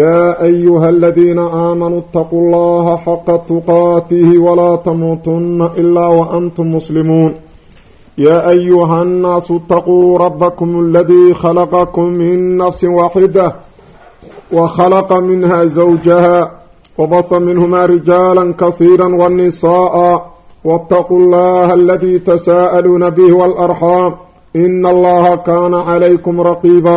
yaa ayuha aladiina aamanuu itaquu allaha xaqa tuqaatihi walaa tamuutunna ilaa waantum muslimuun yaa ayuha annaasu itaquu rabbakum aladii khalaqakum min nafsin waaxida wakhalaqa minha zawjaha wabaha minhumaa rijaala kasiira wanisa'a waataquu allaha aladii tasaa'aluuna bih waalarxaam ina allaha kaana calaykum raqiiba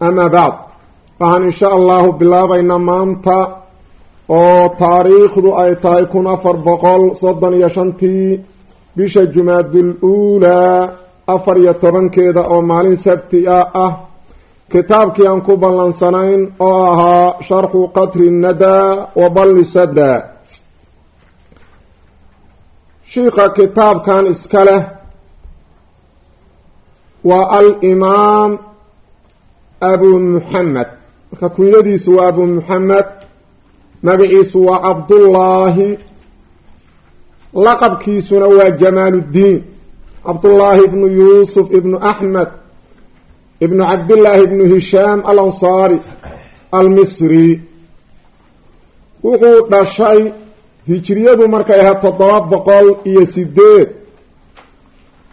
ama bacd waxaan insha allahu bilaabaynaa maanta oo taariikhdu ay tahay kun afar boqol soddon iyo shantii bisha jumaadul uulaa afar iyo tobankeeda oo maalin sabti a ah. Kitaabkii aan ku ballansanayn oo ahaa sharxu qatri nadaa wa balli sada shiikha kitaabkan iska waa alimaam abu muxamed marka kunyadiisu waa abu muxamed magaciisu waa cabdullaahi laqabkiisuna waa jamaaluddiin cabdullaahi ibnu yuusuf ibnu axmed ibnu cabdillaahi ibnu hishaam al ansaari almisri. Wuxuu dhashay hijiriyadu markay ahayd toddoba boqol iyo sideed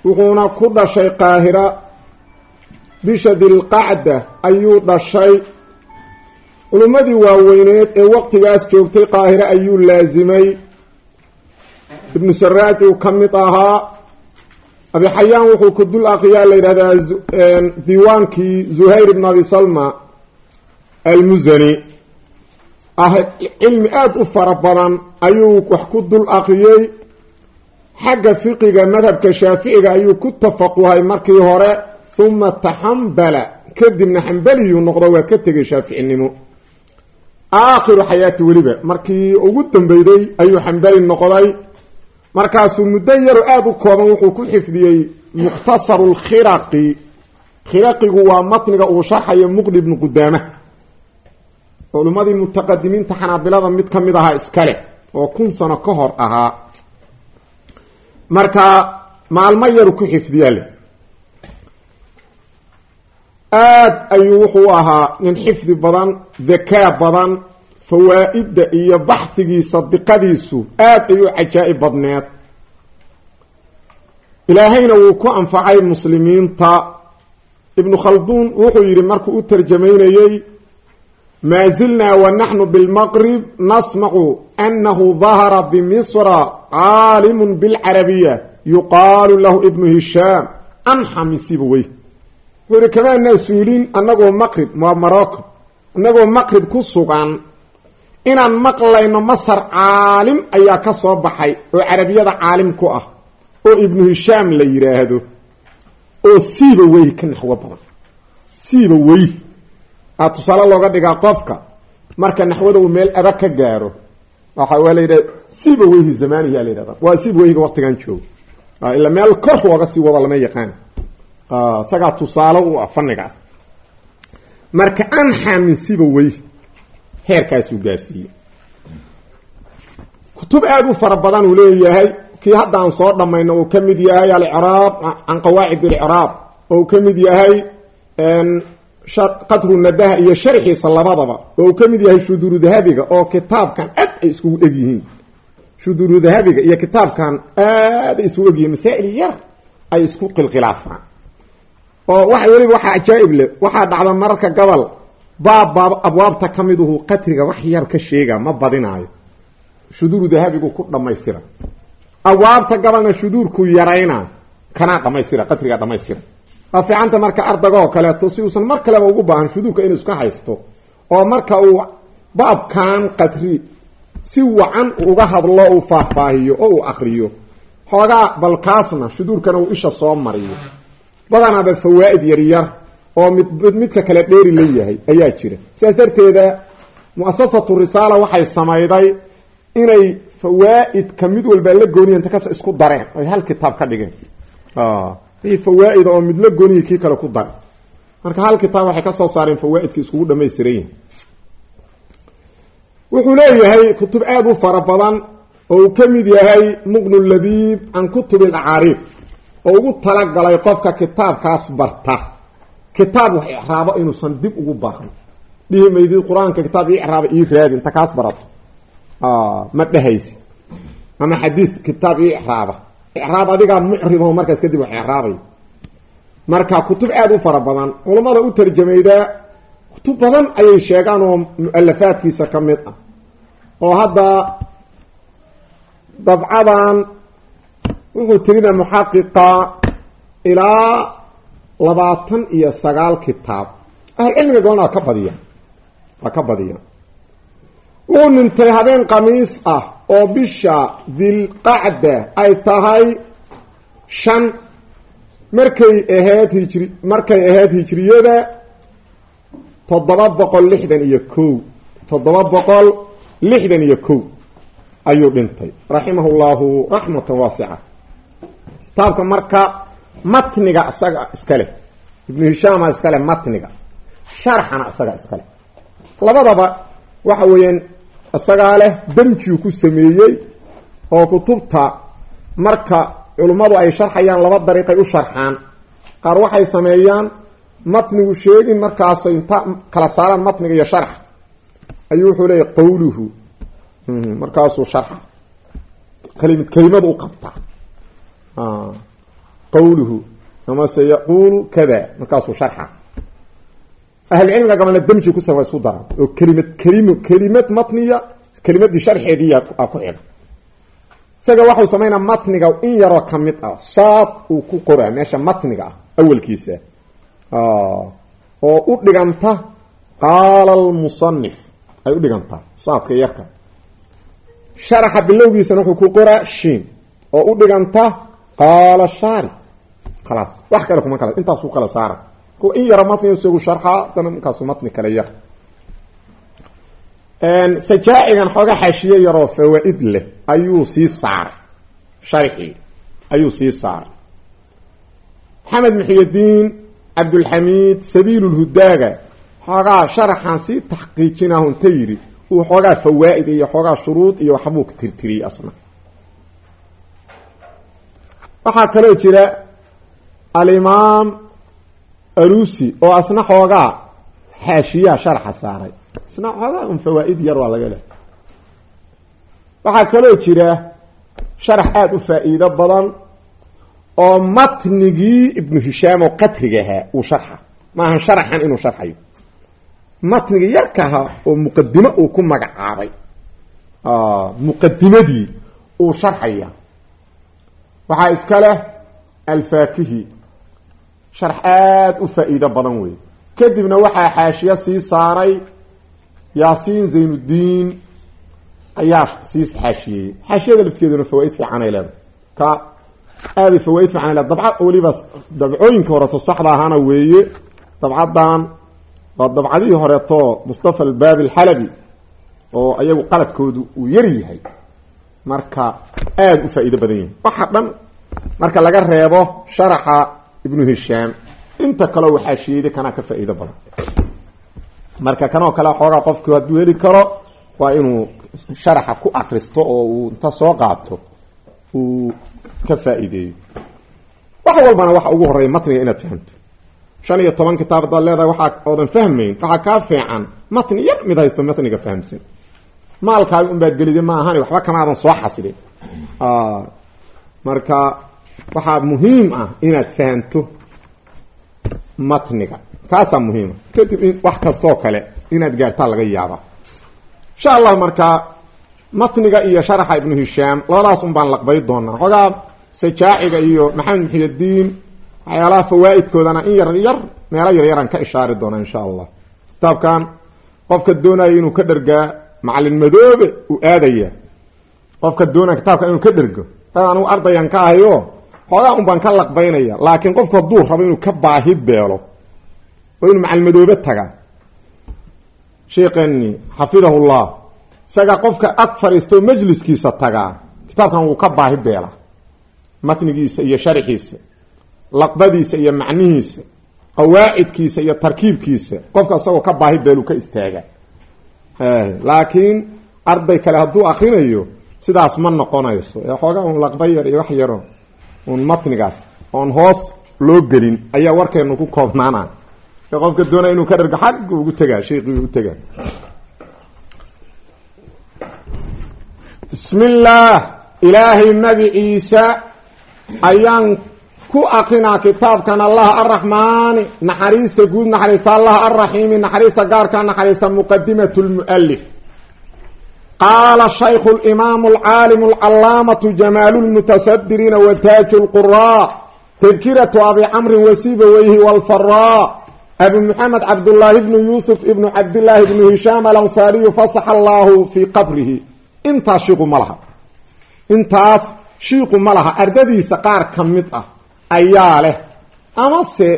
wuxuuna ku dhashay qaahira bisha dilqacda ayuu dhashay. Culimmadii waaweyneed ee waqtigaas joogtay qaahire ayuu laasimay ibnu saraaj uu ka mid ahaa. Abixayaan wuxuu ku dul aqriyaa la yidhahdaa diiwaankii zuhayr ibn abi salma almusani ah cilmi aada u fara badan ayuu wax ku dul aqriyey xagga fiqiga madhabka shaaficiga ayuu ku tafaquhay markii hore uma taxambala kadibna xambaliyuu noqdo waa ka tegay shaaficinimo aakhiru xayaati weliba markii ugu dambeyday ayuu xambali noqday markaasuu muddo yaro aada u kooban wuxuu ku xifdiyey mukhtasaru lkhiraqi khiraqigu waa matniga uu sharxayo muqni ibnu qudaama culimmadii mutaqadimiinta xanaabilada mid ka mid ahaa iskale oo kun sano ka ahaa marka maalmo yaru ku xifdiyaa aad ayuu wuxuu ahaa nin xifdi badan dakaa badan fawaa'idda iyo baxdigiisa diqadiisu aad ayuu cajaa'ib badneed. Ilaahayna wuu ku anfacay muslimiinta. Ibnu khalduun wuxuu yidhi markuu u tarjamaynayey maa zilnaa wa naxnu bilmaqrib nasmacu annahu dahara bimisra caalimun bilcarabiya yuqaalu lahu ibnu hishaam. Anxa min sibawey wuxuu yihi kamaanaa suulin maqrib waa morocco annagoo maqrib ku sugan inaan maqlayno masar caalim ayaa ka soo baxay oo carabiyada caalim ku ah oo ibnu hishaam la yidhaahdo oo siiba wey ka naxwo badan. Siiba wey aa tusaale looga dhigaa qofka marka naxwada uu meel adag ka gaaro waxa waa la siiba weyhi la yidhahda waa siiba weyhiga waqtigan joogo. Ila meel kor looga sii wado lama yaqaan isagaa tusaale u ah fanigaas marka anxa min siba wey heerkaasuu gaarsiiyey. Kutub aada u fara badan uu leeyahay kii hadda aan soo dhamayno uu ka mid yahay alicraab can qawaacid alicraab oo uu ka mid yahay qadru nadaha iyo sharxiisa labadaba oo uu ka yahay shuduuru dahabiga oo kitaabkan aad ay iskugu eg yihiin. Shuduuru dahabiga iyo kitaabkan aad ay iskugu egyihiin masaa'il yar ay isku qilkhilaafaan oo waxa weliba waxaa cajaa'ib leh waxaa dhacda mararka gobol baab baab abwaabta ka miduhu qatriga wax yar ka sheega ma badinaayo. Shuduuru dahabigu ku dhammaystira. Abwaabta gabalna shuduurku yarayna kanaa dhamaystira qadrigaa dhamaystira waa fiicanta marka ardagoo kaleeto si uusan mar kaleba ugu baahan shuduurka inuu iska haysto oo marka uu baabkan qadri si wacan uga hadlo uu faahfaahiyo oo uu akriyo xoogaa balkaasna shuduurkana uu isha soo mariyo badanaaba fawaa'id yaryar oo mid midka kale dheeri la yahay ayaa jira. Sidaas darteeda muasasatu risaala waxay samayday inay fawaa'idka mid walba la gooniya inta isku dareen. Ay hal kitaab ka dhigeen. Wixii fawaa'ida oo mid la gooniya kii kale ku dare marka hal kitaab waxay ka soo saareen fawaa'idka iskugu dhamaystiran wuxuu leeyahay kutub aada u fara badan oo uu ka mid yahay muqnu labiib can kutubi alacaariib oo ugu talagalay qofka kitaabkaas barta. Kitaab wax icraabo inuusan dib ugu baahan dhihi maydid qur'aanka kitaab ii icraaba ii raadi inta kaas barato. Ma dhehaysi ama xadiid kitaab ii icraaba. Icraab adigaa mucribo markaas kadib wax icraabay marka kutub aada u fara badan culammada u tarjamaydaa kutub badan ayay sheegaan oo mu'alafaadkiisa ka ah. Oo hadda dabcadan wuxuu tirina muxaqiqa ilaa labaatan iyo sagaal kitaab. Ahlucilmiga waa ka badiya waa ka badiya wuu nintay habeen khamiis ah oo bisha dilqacda ay tahay shan markay ahayd hijri markay ahayd hijriyada toddoba boqol lixdan iyo kow toddoba boqol lixdan iyo kow ayuu dhintay. Raximah llahu raxmatan waasica kitaabka marka matniga isaga iska leh. Ibnu hishaama iska leh matniga. Sharxana isaga iska leh. Labadaba waxa weeyaan isagaa leh damjiu ku sameeyey oo kutubta marka culummadu ay sharxayaan laba dariiqay u sharxaan. Qaar waxay sameeyaan matnigu sheegin markaasay inta kala saaraan matniga iyo sharxa ayuu wuxuu leeyahy qawluhu. Markaasuu sharxa. Kalimad kelimadu u qabtaa qawluhu amase yaquulu kada markaasuu sharxa ahlucilmiga gabalna damji ku sama isku daraan oo kelimad kelim kelimad matniya kelimadii sharxeediiya a ku xidha isaga waxuu samaynaa matniga in yaroo ka mid ah saad uu ku qoraa meesha matniga ah awalkiisa oo u dhiganta qaala almusanif ay u dhigantaa saadka yarka sharaxa bilowgiisana ku qoraa oo u qaala shaari khalaas wax kale kuma kala. Intaas ku kala saara. In yaro matni isagu sharxaa dana markaasu matni kale yar. Sajaacigan xooga xaashiye yaroo fawaa-id leh. Ayuu sii saaray. Sharxii ayuu sii saaray. Maxamed muxiyadiin cabdulxamiid sabiilulhudaaga xoogaa sharaxan sii taxqiijinahu inta yidhi uu xoogaa fawaa'id iyo xoogaa shuruud iyo waxbuu waxaa kaloo jira alimaam alusi oo asna xoogaa xaashiyaha sharaxa saaray. Isna xoogaa un fawaa'id yar waa laga leh waxaa kaloo jira sharax aada u faa-iido badan oo matnigii ibnu hishaam oo qatriga ahaa uu sharxa. Maahan sharaxan inuu sharxayo. Matnigii yarka oo muqadimo uu ku magacaabay muqadimadii uu sharxaya waxaa iska leh alfaakihi. Sharx aada u faa-iido badan wey kadibna waxaa xaashiyo sii saaray yaasiin zaynuddiin ayaa sii xaashiyeyey xaashiyada lafteeduna fawaaid fiicanay leedahay. Ka aaday fawaaid fiicanay leedahay. Dabcad weliba dabcooyinka horeeto saxda ahaana weeye. Dabcadan waa dabcadihii horeeto mustafa albaabi alxalabi oo ayagu qaladkoodu uu yar yahay marka aada u faa-iido badan yahay waxa dhan marka laga reebo sharaxa ibnu hishaam inta kaleo waxaashiyeyda kanaa ka faa-iido badan. Marka kanoo kale xoogaa qofku hadduu heli karo waa inuu sharaxa ku akristo oo uu inta soo qaato uu ka faa-iideeyo. Wax walbana waxa ugu horreeya matniga inaad fahamto. Shan iyo toban kitaab hadaad leedahay waxaa oodan fahmayn. Waxaa kaa fiican matni yar mid haysto matniga fahamsan maalkaaga unbaad gelida ma ahani waxba kamaadan soo xasilin marka waxaa muhiim ah inaad fahamto matniga. Kaasaa muhiima kadib in wax kastoo kale inaad gaartaa laga yaabaa. Insha allah markaa matniga iyo sharaxa ibnu hishaam labadaas un baan laqbay doonaa. Xoogaa sajaaciga iyo maxamed muxiyadiin waxyaalaha fawaa-idkoodana in yar yar meelo yaryaraan ka ishaari doona insha allah kitaabkan qofka doonaya inuu ka dhergaa macalin madoobe uu aadaya. Qofka doonaya kitaabkan inuu ka dhergo taa anigu ardayan ka ahayo xoogaa un baan ka laqbaynaya laakiin qofku hadduu rabo inuu ka baahi beelo oo inuu macalin madoobe taga sheekeni xafidahullah isaga qofka ag fadhiistoo majliskiisa tagaa kitaabkan wuu ka baahi beela. Matnigiisa iyo sharxiisa laqbadiisa iyo macnihiisa qawaacidkiisa iyo tarkiibkiisa qofka isagoo ka baahi beelu ka istaaga laakiin arday kale hadduu akrinayo sidaas ma noqonayso. Xoogaa un laqba yar iyo wax yaro un matnigaas oon hoos loo gelin ayaa warkeenu ku koobnaana qofka doonaya inuu ka dhargo xaggu ugu tegaa sheikii ugu tegaa. Bismi illaah ilaahay magiciisa ayaan ku akrinaa kitaabkan allah araxmaani naxariista guud naxariista allah araxiimi naxariista gaarka naxariista muqadimat lmualif qaala shaykhu limaamu alcaalimu alcalaamatu jamaalu lmutasadiriina wa taaju lquraa tadkiratu abi camrin wasibaweyhi walfaraa abi muxamed cabdullaahi bnu yuusuf ibnu cabdillaahi bnu hishaam alansaariyu fasaxa allaahu fii qabrihi. Intaas shiiqu ma laha. Intaas shiiqu ma laha. Ardadiisa qaar ka ayaa leh amase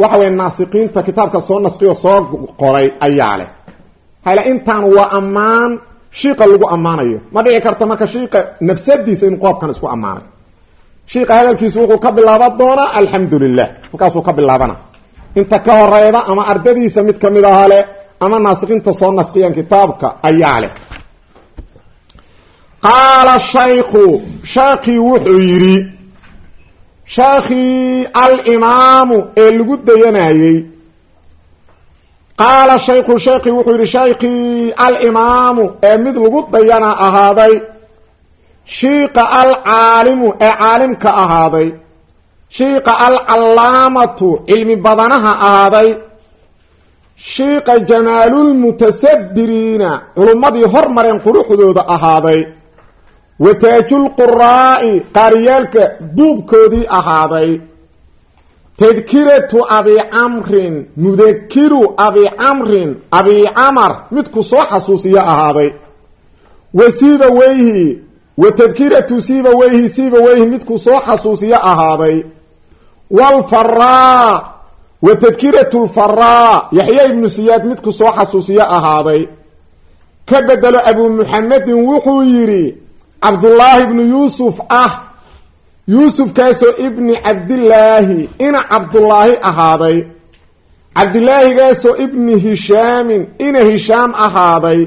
waxa weye naasiqiinta kitaabka soo nasqiyo soo qoray ayaa leh hayla intaan waa ammaan shiiqa lagu ammaanayo. Ma dhici karta marka shiiqa nafsadiisa inuu qoobkan isku ammaanay. Shiiqa hadalkiisu wuxuu ka bilaaban doonaa alxamdu lilah halkaasuu ka bilaabana. Inta ka horeyda ama ardadiisa mid ka mid aha leh ama naasiqiinta soo nasqiyaan kitaabka ayaa leh qaala shaykhu sheekii wuxuu yidhi sheekhii alimaamu ee lagu dayanayey qaala shaykhu sheekii wuxuu yidhi shaykhii alimaamu ee mid lagu dayana ahaaday shiiqa alcaalimu ee caalimka ahaaday shiiqa alcallaamatu cilmi badanaha ahaaday shiiqa jamaalulmutasadiriina culummadii hormareen quruxdooda ahaaday wataajulquraa'i qaariyaalka duubkoodii ahaaday. Tadkiratu abi camrin mudakiru abi camrin abi camar midku soo xasuusiyo ahaaday. Wa siibaweyhi wa tadkiratu siibaweyhi siibaweyhi midku soo xasuusiyo ahaaday. Waalfaraa wa tadkiratu lfaraa yaxya ibnu siyaad midku soo xasuusiyo ahaaday. Ka bedelo abu muxamedin wuxuu yidhi cabdullaahi ibnu yuusuf ah yuusufkaasoo ibni cabdillaahi ina cabdullaahi ahaaday. Cabdilaahigaasoo ibni hishaamin ina hishaam ahaaday.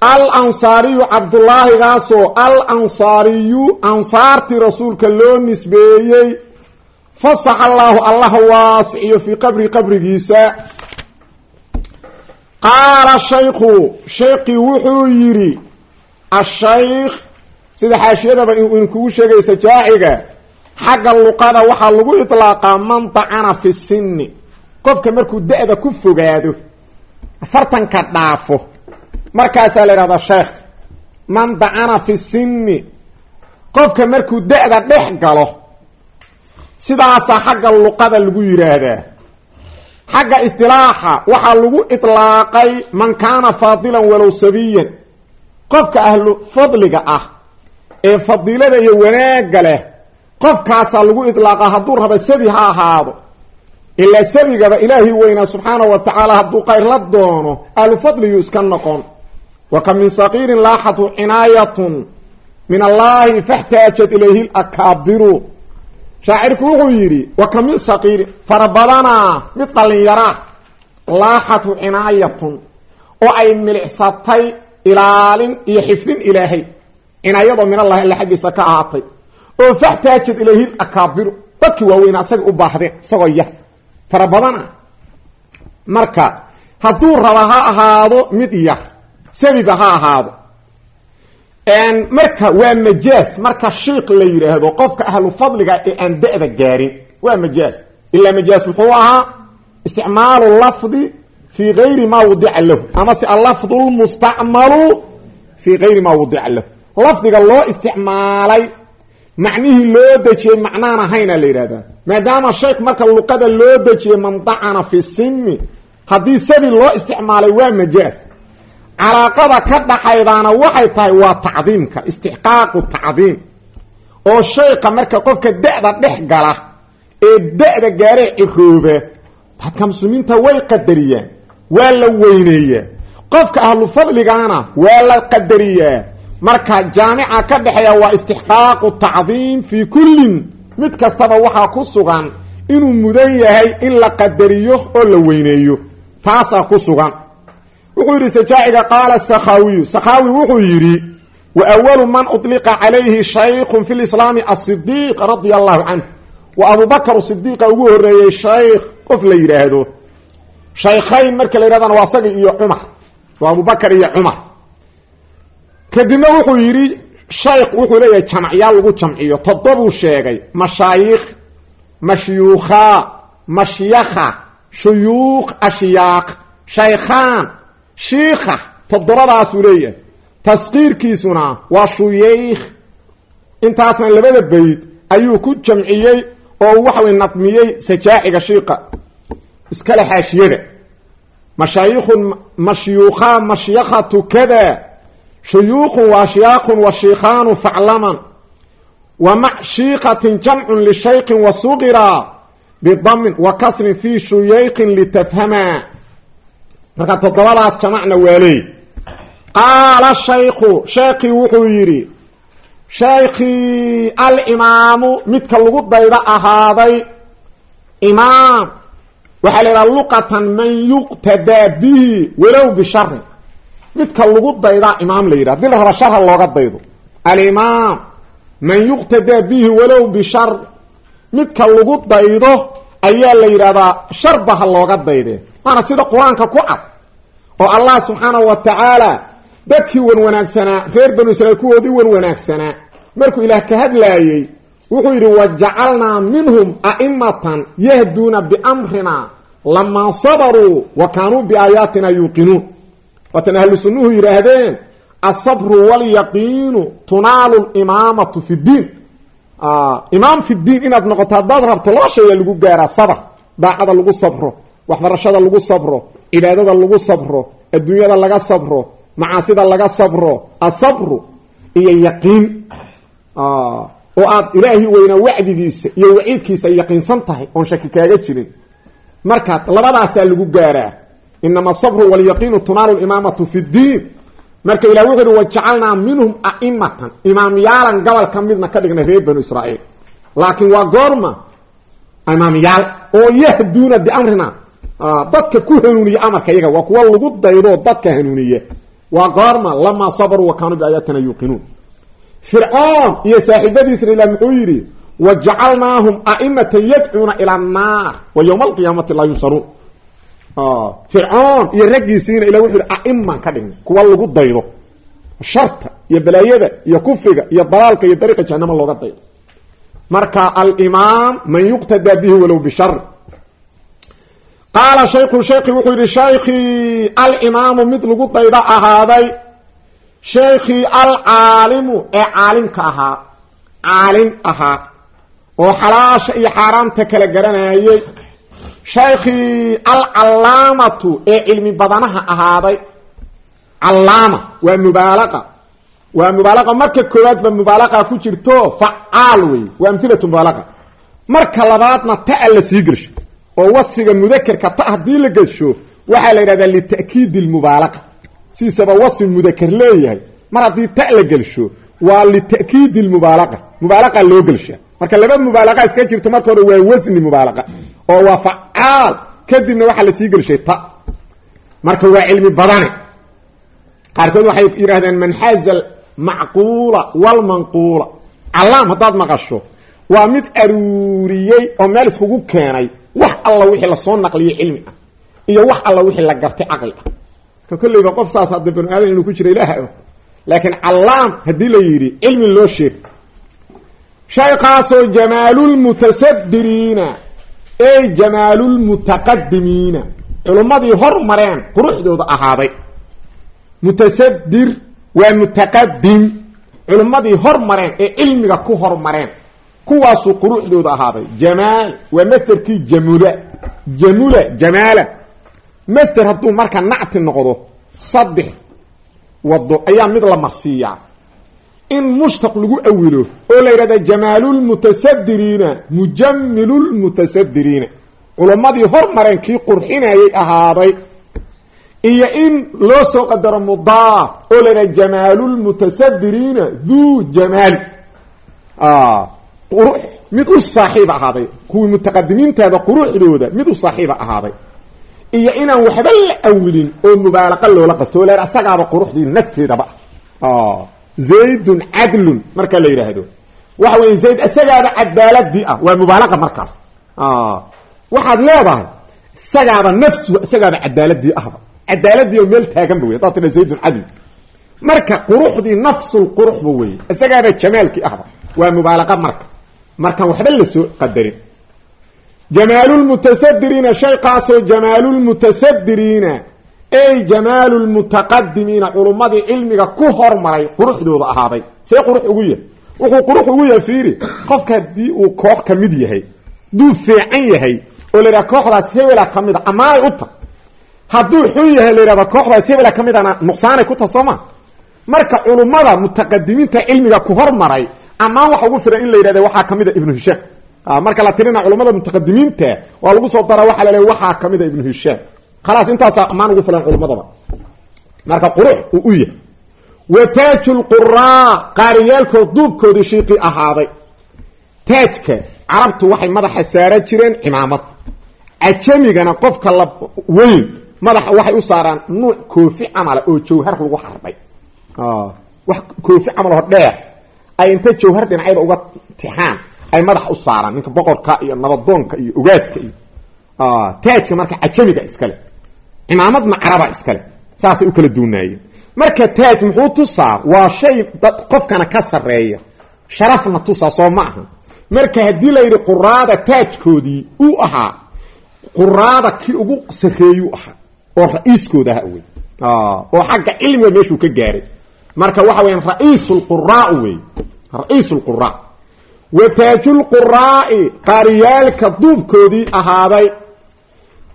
Al ansaariyu cabdulaahigaasoo al ansaariyu ansaartii rasuulka loo nisbeeyey fasax allaahu allaha waasiciyo fii qabri qabrigiisa. Qaala shaykhu shaykhii wuxuu yidhi ashaykh sida xaashiyadaba inkugu sheegaysa jaaciga xagga luqada waxaa lagu iطlaaqaa man dacana fi sinni. Qofka markuu da-da ku fogaado afartanka dhaafo. Markaasaa la ihahdaa sheekh man dacana fi sinni. Qofka markuu da-da dhex galo sidaasaa xagga luqada lagu yidhaahdaa. Xagga istilaaxa waxaa lagu iطlaaqay man kaana faadilan walow sabiyan qofka ahlu fadliga ah ee fadiilada iyo wanaagga leh qofkaasaa lagu iطlaaqa hadduu raba sabi ha ahaado. Ilaa sabigaba ilaahi weynaa subxaanahu wa tacaala hadduu qayr la doono ahlu fadliyu iska noqon. Wa ka min saqiirin laaxatu cinaayatun min allaahi faxtaajat ilayhi lakaabiru shaacirku wuxuu yidhi wa ka min saqiirin fara badanaa mid dhallinyaraa laaxatu cinaayatun oo ay milicsatay ilaalin iyo xifdin ilaahay. Cinaayadoo min allahi alla xaggiisa ka ahaatay. Oo faxtaajad ilayhi akaabiru dadkii waaweynaa isaga u baahdeen isagoo yah fara marka hadduu raba ha ahaado mid yar sabiba ha ahaado. Marka waa majaaz marka shiik la yidhaahdo qofka ahlu fadliga ee aan da-da gaarin waa majaaz ilaa majaaz muxuu ahaa? Isticmaalu fi gayri ma wadica lahu ama se alafdu lmustacmalu fii kayri maa wudica lahu lafdiga loo isticmaalay macnihii loo dejiyey macnaan ahayna la yidhahdaa maadaama shayk marka luqada loo dejiyey man dacana fi sinni haddii sabi loo isticmaalay waa majaaz calaaqada ka dhaxaydaana waxay tahay waa tacdiimka istixqaaqu tacdiim oo shayqa marka qofka da-da dhex gala ee da-da gaaree cirooba dadka muslimiinta way qadariyaan waa la weyneeyaa qofka ahlu fadligaana waa la qadariyaa marka jaamica ka dhexeeya waa istixqaaqu tacdiim fii kullin. Mid kastaba waxaa ku sugan inuu mudan yahay in la qadariyo oo la weyneeyo. Taasaa ku sugan. Wuxuu yidhi sajaaciga qaala sakhaawiyu. Sakhaawi wuxuu yidhi wa awalu man uطliqa calayhi shaykun fi lislaami asidiiq radia allahu canhu. Wa abubakar sidiiqa ugu horeeyey shaykh qof la yidhaahdo shaykhayn marka la yidhahdana waa isaga iyo cumar waa abubakar iyo cumar kadibna wuxuu yidhi shaykh wuxuu leeyahay jamacyaal lagu jamciyo. Toddobuu sheegay mashaayikh mashyuukha mashyakha shuyuukh ashyaaq shaykhaan shiikha toddobadaasuu leeyahay. Taskiirkiisuna waa shuyaykh intaasna labada bayd ayuu ku jamciyey oo waxaway nadmiyey sajaaciga shiiqa iskale xaashiyada. Mashaayikhun mashyuukha mashyakhatu kada. Shuyuukhun wa ashyaakhun wa shiikhaanu faclaman wa mac shiikatin jamcun lishaykin wa suqira bidamin wa kasrin fi shuyaykin litafhama marka toddobadaas jamacna waa leey. Qaala shaykhu sheekii wuxuu yidhi shaykhii alimaamu midka lagu daydo ahaaday imaam waxaa la yidhaha luqatan man yuqtadaa bihi walow bisharin midka lagu daydaa imaam la yidhah haddii la raba sharha looga daydo. Alimaam man yuqtadaa bihi walow bishar midka lagu daydo ayaa la yidhahdaa sharba ha looga daydee waana sida qur'aanka ku cad oo allah subxaanahu wa tacaala dadkii wan wanaagsanaa reer banu israiil kuwoodii wan wanaagsanaa markuu ilaah ka hadlaayey wuxuu yidhi wajacalnaa minhum a'imatan yahduuna biamrina lamaa sabaruu wa kaanuu biaayaatina yuuqinuun waatan ahlu sunnuhu yidhaahdeen asabru walyaqiinu tunaalu limaamatu fi ddiin imaam fi ddiin inaad noqoto haddaad rabto laba shay lagu gaaraa sabr. Daacada lagu sabro waxbarashada lagu sabro cibaadada lagu sabro adduunyada laga sabro macaasida laga sabro. Asabru iyo yaqiin. Oo aad ilaahi weynaa wacdigiisa iyo waciidkiisa yaqiinsan tahay oon shaki kaaga jirin marka labadaasaa lagu gaaraa. Inama asabru walyaqiinu tunaalu limaamatu fi ddiin marka ilah wuxu uhi wajacalnaa minhum a'imatan imaamyaalan gobol ka midna ka dhignay reer banu israa'iil. Laakiin waa goorma imaamyaal oo yahduuna biamrina. Dadka ku hanuuniya amarka iyaga waa kuwa lagu daydoo dadka hanuuniya. Waa goorma lamaa sabaruu wa kaanuu biaayaatina yuuqinuun. Fircoon iyo saaxiibadiisna ilah muxuu yidhi wajacalnaahum a'imatan yadcuuna ila annaar wa yowma alqiyaamati laa yunsaruun fircoon iyo raggiisiina ila wuxuu yidhi a'iman ka dhignay kuwa lagu daydo. Sharta iyo balaayada iyo kufriga iyo dalaalka iyo dariiqa jahanama looga daydo. Marka alimaam man yuqtadaa bihi walow bishar qaala shaykhu shaykhi wuxuu yidhi shaykhii alimaamu mid lagu daydo ahaaday. Shaykhii alcaalimu ee caalimka ahaa caalim ahaa oo xalaasha iyo xaaraamta kala garanayay shaykhii alcallaamatu ee cilmi badanaha ahaaday. Callaama waa mubaalaqa. Waa mubaalaqa marka koowaad ba mubaalaqa ku jirto facaal wey waa amhilatu mubaalaqa. Marka labaadna ta-a la sii gelsho oo wasfiga mudakerka ta haddii la gesho waxaa la yidhahdaa lita'kiidi lmubaalaqa sidiisaba wasfi mudaker leeyahay. Mar haddii ta la gelsho waa lita'kiidi lmubaalaqa mubaalaqa loo gelshaa marka laba mubaalaqa iska jirto marka hore waa wasni mubaalaqa oo waa facaal. Kadibna waxaa la sii gelshay ta. Marka waa cilmi badane. Qaarkood waxay yidhahdeen man xaaza macquula walmanquula callaam haddaad maqasho waa mid aruuriyey oo meel iskugu keenay wax alla wixii la soo naqliyey cilmi ah iyo wax alla wixii la gartay caqli ah. Ka kolleyba qof saas hadda banu aadan inuu ku jira ilaah og laakiin callaam haddii la yidhi cilmi loo sheeg shaykaasoo jamaalulmutasadiriina ey jamaalulmutaqadimiina culummadii hor mareen quruxdooda ahaaday mutasadir waa mutaqadim culimmadii hormareen ee cilmiga ku hormareen kuwaasuu quruxdooda ahaaday jamaal waa masderkii jamula jamula jamaala masder hadduu marka nacti noqdo saddex wado ayaa mid la marsiiyaa in mushtaq lagu awilo oo la yidhahda jamaalulmutasadiriina mujamilulmutasadiriina culammadii hormareen kii qurxinayay ahaaday. Iyo in loo soo qadaro mudaaf oo la yidhahda jamaalulmutasadiriina duu jamaali qurux mid u saaxiiba ahaaday. Kuwii mutaqadimiintaada quruxdooda mid u saaxiiba ahaaday. Iyo inaan waxba la awilin oo mubaalaqa loola qasto o la asagaaba quruxdii nafteedaba. Ah zaydun cadlun marka la yidhaahdo waxa weya zayd isagaaba cadaaladii ah waa mubaalaqa markaas. Waxaad leedahay isagaaba nafsu isagaaba cadaaladii ahba cadaaladii oo meel taaganba wey tidha zaydun cadl marka quruxdii nafsul quruxba weeye isagaaba jamaalkii ahba waa mubaalaqa marka. Markaan waxba la soo qadarin. Jamaalulmutasadiriina shaykaasoo jamaalulmutasadiriina ey jamaalulmutaqadimiina culummadii cilmiga ku hormaray quruxdooda ahaaday. See qurux ugu yahay wuxuu qurux ugu yahay fiiri qofka haddii uu koox ka mid yahay hadduu fiican yahay oo la yidhaha kooxdaas hebela ka mid a amaanay u ta hadduu xun yahay la yidhahda kooxdaas hebela ka mid ana nuqsaanay ku ta soo ma marka culummada mutaqadimiinta cilmiga ku hormaray amaan waxa ugu filan in la yidhahda waxaa ka mid a ibnu hishaam. Marka la tirina culamada mutaqadimiinta waa lagu soo dara waxa laleeya waxaa ka mid ibnu hishaam khalaas intaasaa amaan ugu filan culummadaba marka qurux uu u yahay wa taaju lquraa qaariyaalkood duubkoodii shiiqii ahaaday taajka carabtu waxay madaxa saaran jireen cimaamad cajamigana qofka la weyn madaxa waxay u saaraan nuuc koofi camala oo jawhar lagu xarbay wax koofi camalho dheer ay inta jawhar dhinacyada uga tixaan ay madaxa u saaraan ninka boqorka iyo nabadoonka iyo ogaaska iyo marka cajamiga iskale cimaamadna caraba iskale saasay u kala duunaayeen marka taaj muxuu tusaa waa shay qofkana ka sareeya sharafna tusaa soo ma aha. Marka haddii la yidhi quraada taajkoodii uu ahaa quraada kii ugu sareeyuu ahaa oo ra'iiskooda aha wey oo xagga cilmiga meeshuu ka gaaray. Marka waxa weya ra'iisulquraa wey ra'iisulquraa wa taajulquraa'i qaariyaalka duubkoodii ahaaday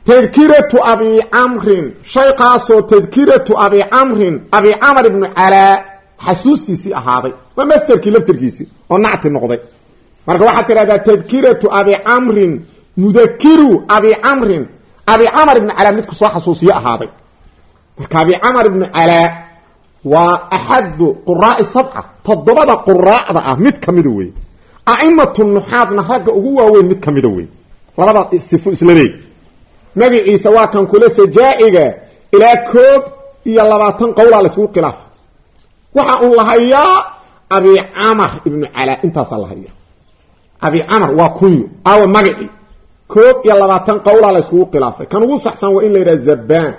tadkiratu abi camrin shaykaasoo tadkiratu abi camrin abi camr ibnu calaa xasuustiisii ahaaday waa masterkii laftarkiisii oo nacti noqday marka waxaad tidhahdaa tadkiratu abi camrin mudakiru abi camrin abi camr ibnu calaa midku soo xasuusiyo ahaaday marka abi camr ibnu calaa waa axadu quraai sabca toddobada quraacda ah mid kamida wey a'imatu nuxaadna ragga ugu waaweyn mid kamida wey labada sifo isla magaciisa waa kan kule sajaa-iga ilaa koob iyo labaatan qowlaa layskugu khilaafa waxa uu lahayaa abi camar ibnu calaa intaasaa lahayaa abi camar waa kunyo aawa magacii. Koob iyo labaatan qowlaa layskugu khilaafay. Kan ugu saxsan waa in la yidhaha zabaan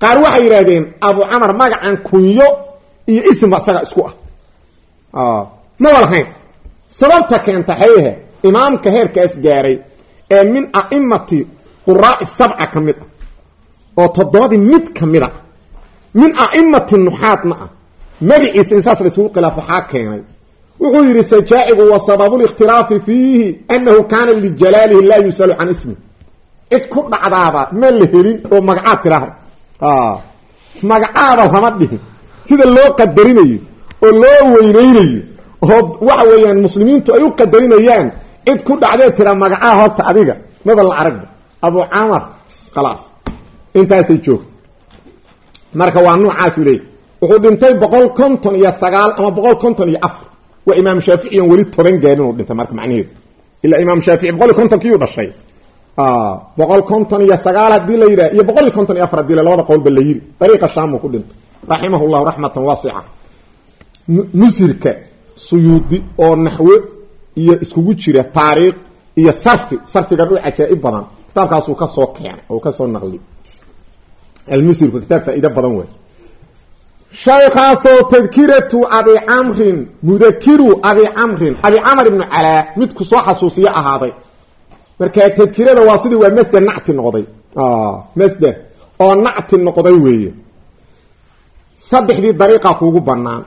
qaar waxay yidhaahdeen abu camar magacan kunyo iyo ismba isaga isku ah. Maba lahayn sababta keenta xeehe imaamka heerkaas gaaray ee min a'imati quraai sabca ka mid ah oo toddobadii mid ka mid a min a'imati nuxaadna ah magaciisa in saas la isugu khilaafo xaa keenay wuxuu yidhi sajaacigu wa sababulikhtilaafi fiihi annahu kaana lijalaalihi laa yusalu can ismi. Cid ku dhacdaaba ma la helin oo magacaad tidhaahda magacaaba lama dhihin sida loo qadarinayo oo loo weyneynayo oo waxa weeyaan muslimiintu ay u qadarinayaan cid ku dhacdee tira magacaa horta adiga maba la aragba abu camar khalaas. Intaasay joogta marka waa nuucaasu leey wuxuu dhintay boqol konton iyo sagaal ama boqol konton iyo afar. Waa imaam shaaficiyan weli toban gaarin uu dhintay marka macnaheedu. Ilaa imaam shaafici boqol iyo kontonkiiyuu dhashay. Boqol konton iyo sagaal haddii la yidhah iyo boqol iyo konton iyo afar haddii la labada qowlba la yiri dariiqa shaamuu ku dhintay. Raximah llahu oo naxwe iyo iskugu jira taariikh iyo sarfi. Sarfigan u cajaa-ib badan kitaabkaasuu ka soo keenay oo ka soo naqli. Almusirku kitaab faa-iide badan wey shaykaasoo tadkiratu abi camrin mudakiru abi camrin abi camr ibnu calaa midku soo xasuusiyo ahaaday. Marka tadkirada waa sidii waa masder nacti noqday. Masder oo nacti noqday weeye. Saddexdii dariiqa kuugu banaan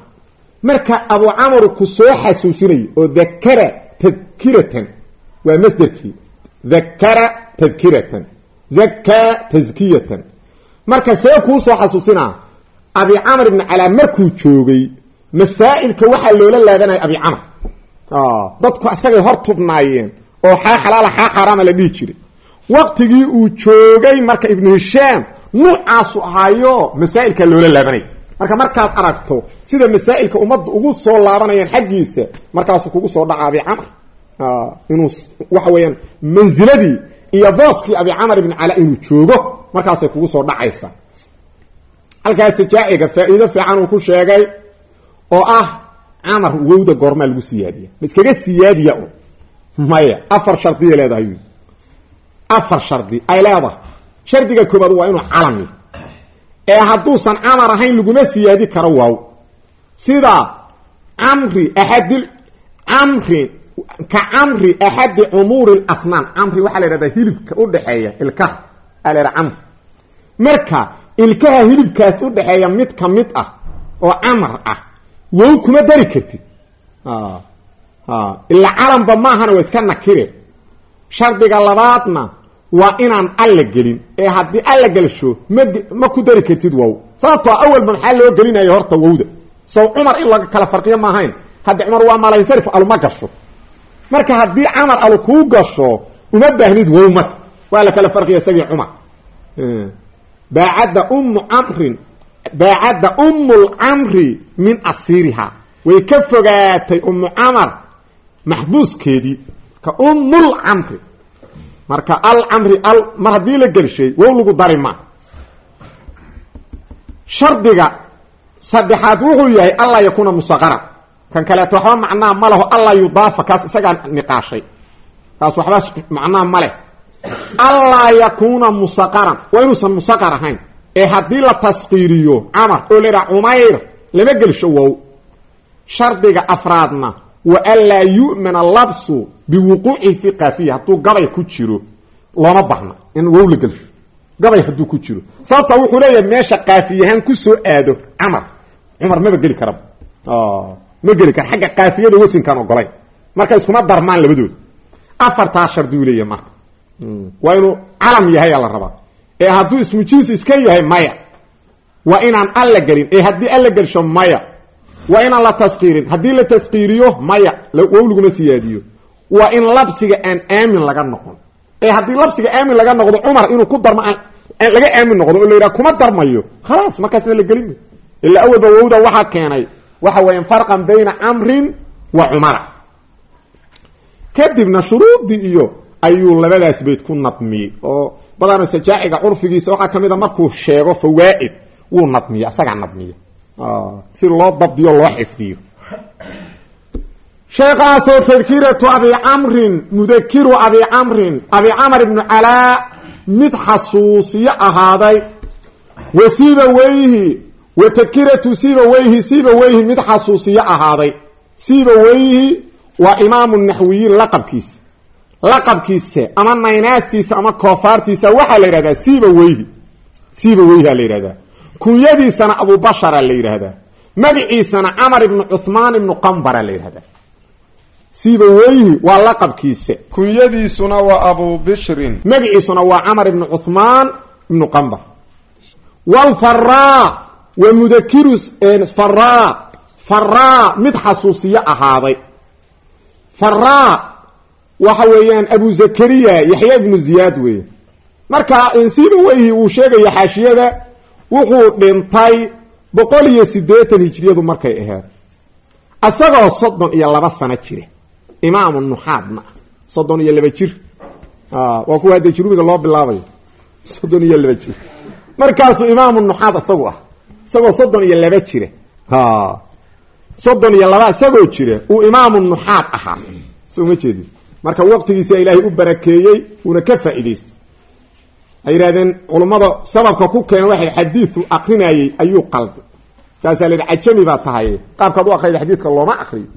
marka abu camar ku soo oo dakara tadkiratan waa masderkii dakara tadkiratan. Zakaa taskiyatan marka see kuu soo xasuusinaa abi camr ibni calaa markuu joogay masaa'ilka waxaa loola laabanaya abi camr dadku asagay hor tubnaayeen oo xaa xalaala xaa xaaraama la dhihi jiray. Waqtigii uu joogay marka ibnu hishaam nuucaasu ahaayo masaa'ilka loola laabanaya. Marka markaad aragto sida masaa'ilka ummadda ugu soo laabanayaan xaggiisa markaasuu kugu soo dhaca abi camr inuu waxa weeyaan mansiladii iyo booskii abi camr ibn cala inuu joogo markaasay kugu soo dhacaysa. Halkaas sajaaciga faa-iido fiican uu ku sheegay oo ah camar wowda goormaa lagu siyaadiya. Ma iskaga siyaadiya un maya afar shardiya leedahay. Afar shardi ay leedahay. Shardiga koobaad waa inuu calami ee hadduusan camar ahayn laguma siyaadi karo waaw. Sida camri axadi camri ka camri axadi cumuuri asnaan camri waxaa la yhahdaa hilibka udhaxeeya ilkaha aa la yhaha camri marka ilkaha hilibkaas udhaxeeya mid ka mid ah oo camar ah wow kuma dari kartid ilaa calanba maahana waa iska nakire shardiga labaadna waa inaan alla gelin ee haddii alla gelsho ma ma ku dari kartid wow sababtoo awalba maxaa loo gelinaya horta wowda sow cumar in laga kala farqiyo maahayn haddi cumar waa malansarif aluma gasho marka haddii camar alu kuu gasho uma baahnid wow marka waa la kala farqiya isagii cumar. Baacadda ummu camrin baacadda ummulcamri min asiiriha. Way ka fogaatay ummu camar maxbuuskeedii ka ummulcamri marka alcamri al mar haddii la gelshay wow lagu dari ma. Shardiga saddexaad wuxuu yahay allaa yakuuna musaqaran kan kaleeto waxba macnaa ma leho allaa yudaafa kaas isagaa niqaashay. Kaas waxba macnaa ma leh. Allaa yakuuna musaqaran waa inuusan musaqar ahayn. Ee haddii la taskiiriyo camar oo la yidhaha cumayr lama gelsho wow. Shardiga afraadna wa anlaa yu'mana labsu fi kaafiya hadduu gabay ku jiro looma bahna in wow la gelsho gabay hadduu ku jiro. Sababtaa wuxuu leeyahay meesha kaafiyahaan ku soo aado camar. Cumar maba geli karaba ma geli kara xagga kaafiyada wasinkaan ogolayn marka iskuma darmaan labadooda afartaa shardiuu leeyahay marka. Waa inuu calam yahay aa la rabaa. Ee hadduu ismu jinsi iska yahay maya. Waa inaan alla gelin. Ee haddii alla gelsho maya. Waa inaan la taskiirin haddii la taskiiriyo maya. Wow laguma siyaadiyo. Waa in labsiga aan aamin laga noqon. Ee haddii labsiga aamin laga noqdo cumar inuu ku darmo laga aamin noqdo oo la yidhaha kuma darmayo. Khalaas markaasna la gelin. Ilaa awalba wowda waxaa keenay waxa weeyaan farqan bayna camrin wa cumara kadibna shuruudii iyo ayuu labadaas bayd ku nadmiyey oo badana sajaaciga curfigiisa waxaa ka mid a markuu sheego fawaa'id wuu nadmiya isagaa nadmiya si loo dabdiyo loo xifdiyo. Sheekaasoo tadkiratu abi camrin mudakiru abi camrin abi camr ibnu calaa mid xasuusiyo ahaaday wa siiba weyhi wa tadkiratu siiba weyhi siiba weyhi mid xasuusiyo ahaaday. Siiba weyhi waa imaamu naxwiyiin laqabkiisa. Laqabkiisa ama naynaastiisa ama koofaartiisa waxaa la yidhahdaa siiba weyhi. Siiba weyhiaa la yidhahdaa. Kunyadiisana abubashara la yidhaahdaa magiciisana camar ibnu cuhmaan ibnu qambara la yidhahdaa. Siiba weyhi waa laqabkiisa. Kunyadiisuna waa abu bishrin. Magiciisuna waa camar ibnu cuhmaan ibnu qambar. Walfaraa wa mudakiru faraa faraa mid xasuusiyo ahaaday faraa waxa weeyaan abu zakariya yaxya ibnu ziyaad weeye marka siiba weyhi uu sheegaya xaashiyada wuxuu dhintay boqol iyo siddeetan hijriyadu markay ahayd isagoo soddon iyo laba sano jira imaamu nuxaadna ah soddon iyo laba jir waa kuwa hadda jirubiga loo bilaabayo soddon iyo laba jir markaasuu imaamu nuxaad isagu ah isagoo soddon iyo laba jira soddon iyo laba isagoo jira uu imaamu nuxaad ahaa. Soo ma jeedin. Marka waqtigiisa ilaahay u barakeeyey uuna ka faa'idaystay ay yidhahdeen culummada sababka ku keena waxay xadiidu akrinayey ayuu qalday. Kaasaa la yidhi cajami baa tahay. Qaabkaad u akriyda xadiidka looma akriyo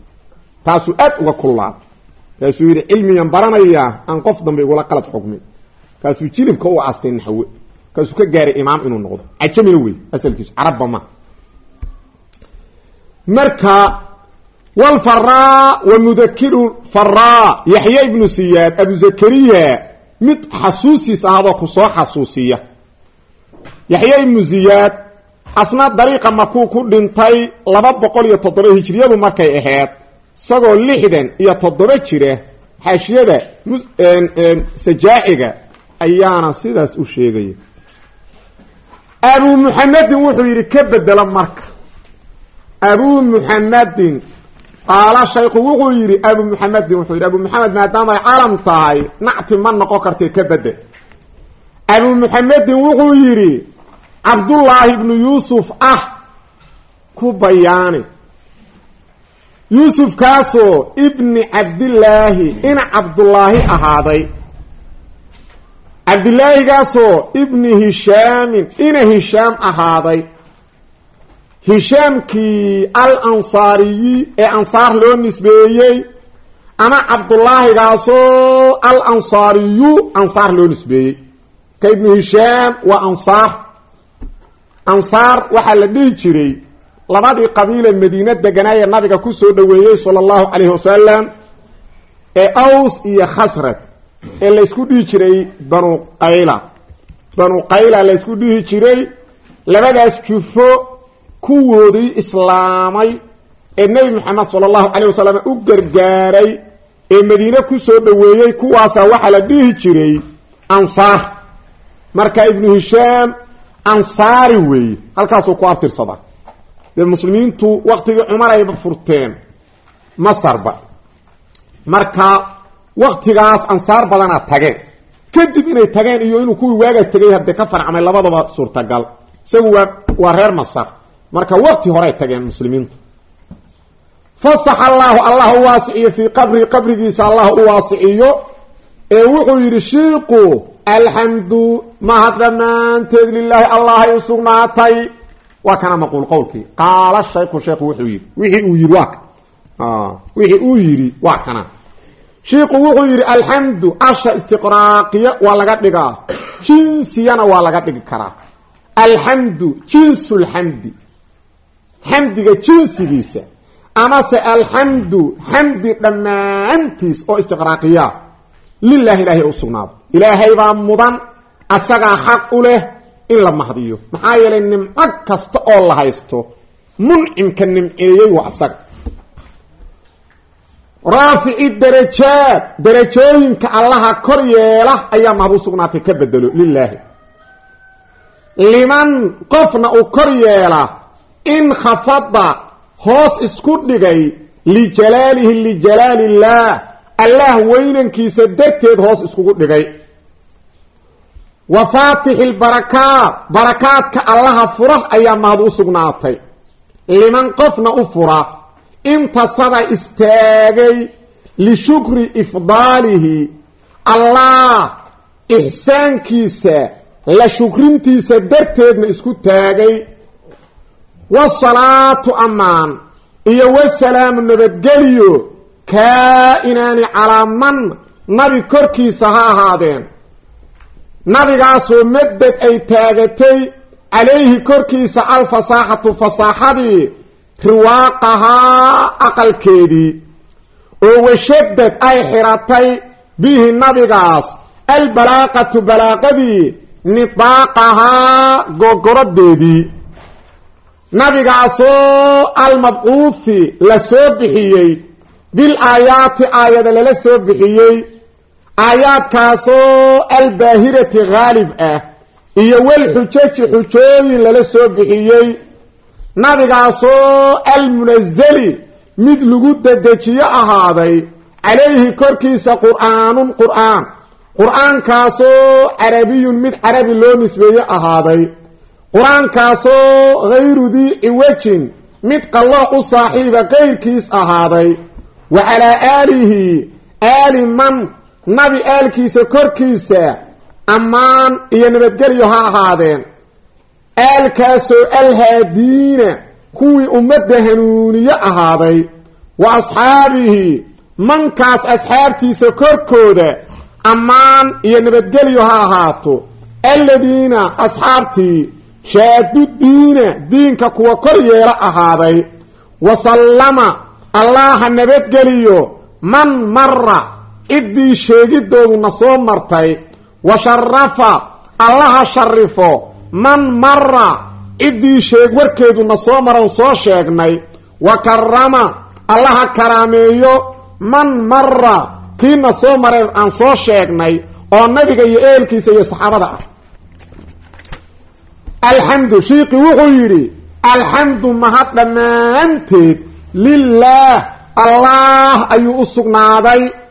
taasuu aad uga kullaaday kaasuu yidhi cilmigan baranayaa aan qof dambe igula qalad xukmin kaasuu jilibka u aastay naxwe kaasuu ka gaaray imaam inuu noqdo. Cajamina wey asalkiisu carabba ma. Marka walfaraa wa mudakiru faraa yaxya ibnu siyaad abu zakariya mid xasuusiis ahadoo ku soo xasuusiya. Yaxya ibnu ziyaad asna dariiqa makuu ku dhintay laba boqol iyo toddoba hijriyadu markay ahayd isagoo lixdan iyo toddoba jira xaashiyada sajaaciga ayaana sidaas u sheegaya abu muxamedin wuxuu yidhi ka bedelo marka. Abu muxamedin qaala shaykhu wuxuu yidhi abu muxamedin wuxuu yidhi abu muxamed maadaamay calam tahay nacti ma noqon kartay ka bedel. Abu muxamedin wuxuu yidhi cabdullaahi ibnu yuusuf ah ku bayaani. Yuusufkaasoo ibni cabdillaahi ina cabdullaahi ahaaday cabdilaahigaasoo ibni hishaamin ina hishaam ahaaday. Hishaamkii al ansaariyi ee ansaar loo nisbeeyey ama cabdulaahigaasoo al ansaariyu ansaar loo nisbeeyey. Ka ibnu hishaam waa ansaar. Ansaar waxaa la dhihi jiray labadii qabiile madiine deganaayee nabiga ku soo dhoweeyey sala allahu calayhi wasalam ee aws iyo khasraj ee laysku dhihi jiray banu qayla. Banu qayla laysku dhihi jiray labadaas jufo kuwoodii islaamay ee nebi moxamed sala allahu calayh wasalam u gargaaray ee madiine ku soo dhoweeyey kuwaasaa waxaa la dhihi jiray ansaar. Marka ibnu hishaam ansaari weeye halkaasuu ku abtirsadaa dee muslimiintu waktigii cumar ayba furteen masarba marka waktigaas ansaar badanaa tageen kadib inay tageen iyo inuu kuwii waagaas tegay haddee ka farcmay labadaba suurtagal. Isagu waa waa reer masar. Marka wakti horay tageen muslimiintu. Fasax allaahu allah u waasiciyo fii qabrii qabrigiisa allah u waasiciyo ee wuxuu yidhi shiiqu alxamdu mahad dhammaanteed lilaahi allahay u sugnaatay. Waa kana maquul qowlkii. Qaala shayku sheekhu wuxuu yidhi wixii uu yidhi waa wixii uu yidhi waa kana shiiku wuxuu yidhi alxamdu asha istiqraaqiya waa laga dhigaa. Jinsiyana waa laga dhigi karaa. Alxamdu jinsu lxamdi xamdiga jinsigiisa. Amase alxamdu xamdi dhammaantiis oo istiqraaqiya. Lilahi ilaahay u sugnaado. Ilaahay baa mudan asagaa xaq u leh in la mahdiyo. Maxaa yeelay nimco kasta oo la haysto muncimka nimceeyey waa asaga raafici darajaad darajooyinka allaha kor yeela ayaa mahad u sugnaatay ka bedelo lilaahi liman qofna uu kor yeela in khafada hoos isku dhigay lijalaalihi lijalaali illaah allah weynankiisa darteed hoos iskugu dhigay. Wa faatixi lbarakaat barakaadka allaha fura ayaa mahad u sugnaatay. Liman qofna u fura intasaba istaagay lishukri ifdaalihi allah ixsaankiisa la shukrintiisa darteedna isku taagay. Wasalaatu ammaan iyo wasalaamu nabadgeliyo kaa-inaani calaa man nabi korkiisa ha ahaadeen. Nabigaasoo madad ay taagatay calayhi korkiisa alfasaaxatu fasaaxadii riwaaqahaa aqalkeedii oo washadad ay xiratay bihi nabigaas albalaaqatu balaaqadii nidaaqahaa googorodeedii nabigaasoo almabcuufi la soo bixiyey bil aayaati aayada lala soo bixiyey aayaadkaasoo albaahirati haalib ah iyo walxujaji xujooyin lala soo bixiyey nabigaasoo almunazali mid lagu dedejiyo ahaaday calayhi korkiisa qur'aanun qur'aan. Qur'aankaasoo carabiyun mid carabi loo nisbeeye ahaaday. Qur'aankaasoo hayru dii ciwajin mid qallooc u saaxiiba qayrkiis ahaaday. Wa calaa aalihi aali man nabi aalkiisa korkiisa ammaan iyo nabadgelyo ha ahaadeen aalkaasoo alhaadiina kuwii ummadda hanuuniye ahaaday wa asxaabihi mankaas asxaabtiisa korkooda ammaan iyo nabadgelyo ha ahaato. Aladiina asxaabtii shaadu diina diinka kuwa kor yeelo ahaaday wasallama allaha nabadgeliyo man mara ciddii sheegidooduna soo martay wa sharafa allaha sharifo man mara ciddii sheeg warkeeduna soo maran soo sheegnay wa karama allaha karaameeyo man mara kiina soo maray aan soo sheegnay oo nabiga iyo eelkiisa iyo saxaabada ah. Alxamdu shiiqi wuxuu yidhi alxamdu mahad dhammaanteed lilaah allah ayuu u sugnaaday.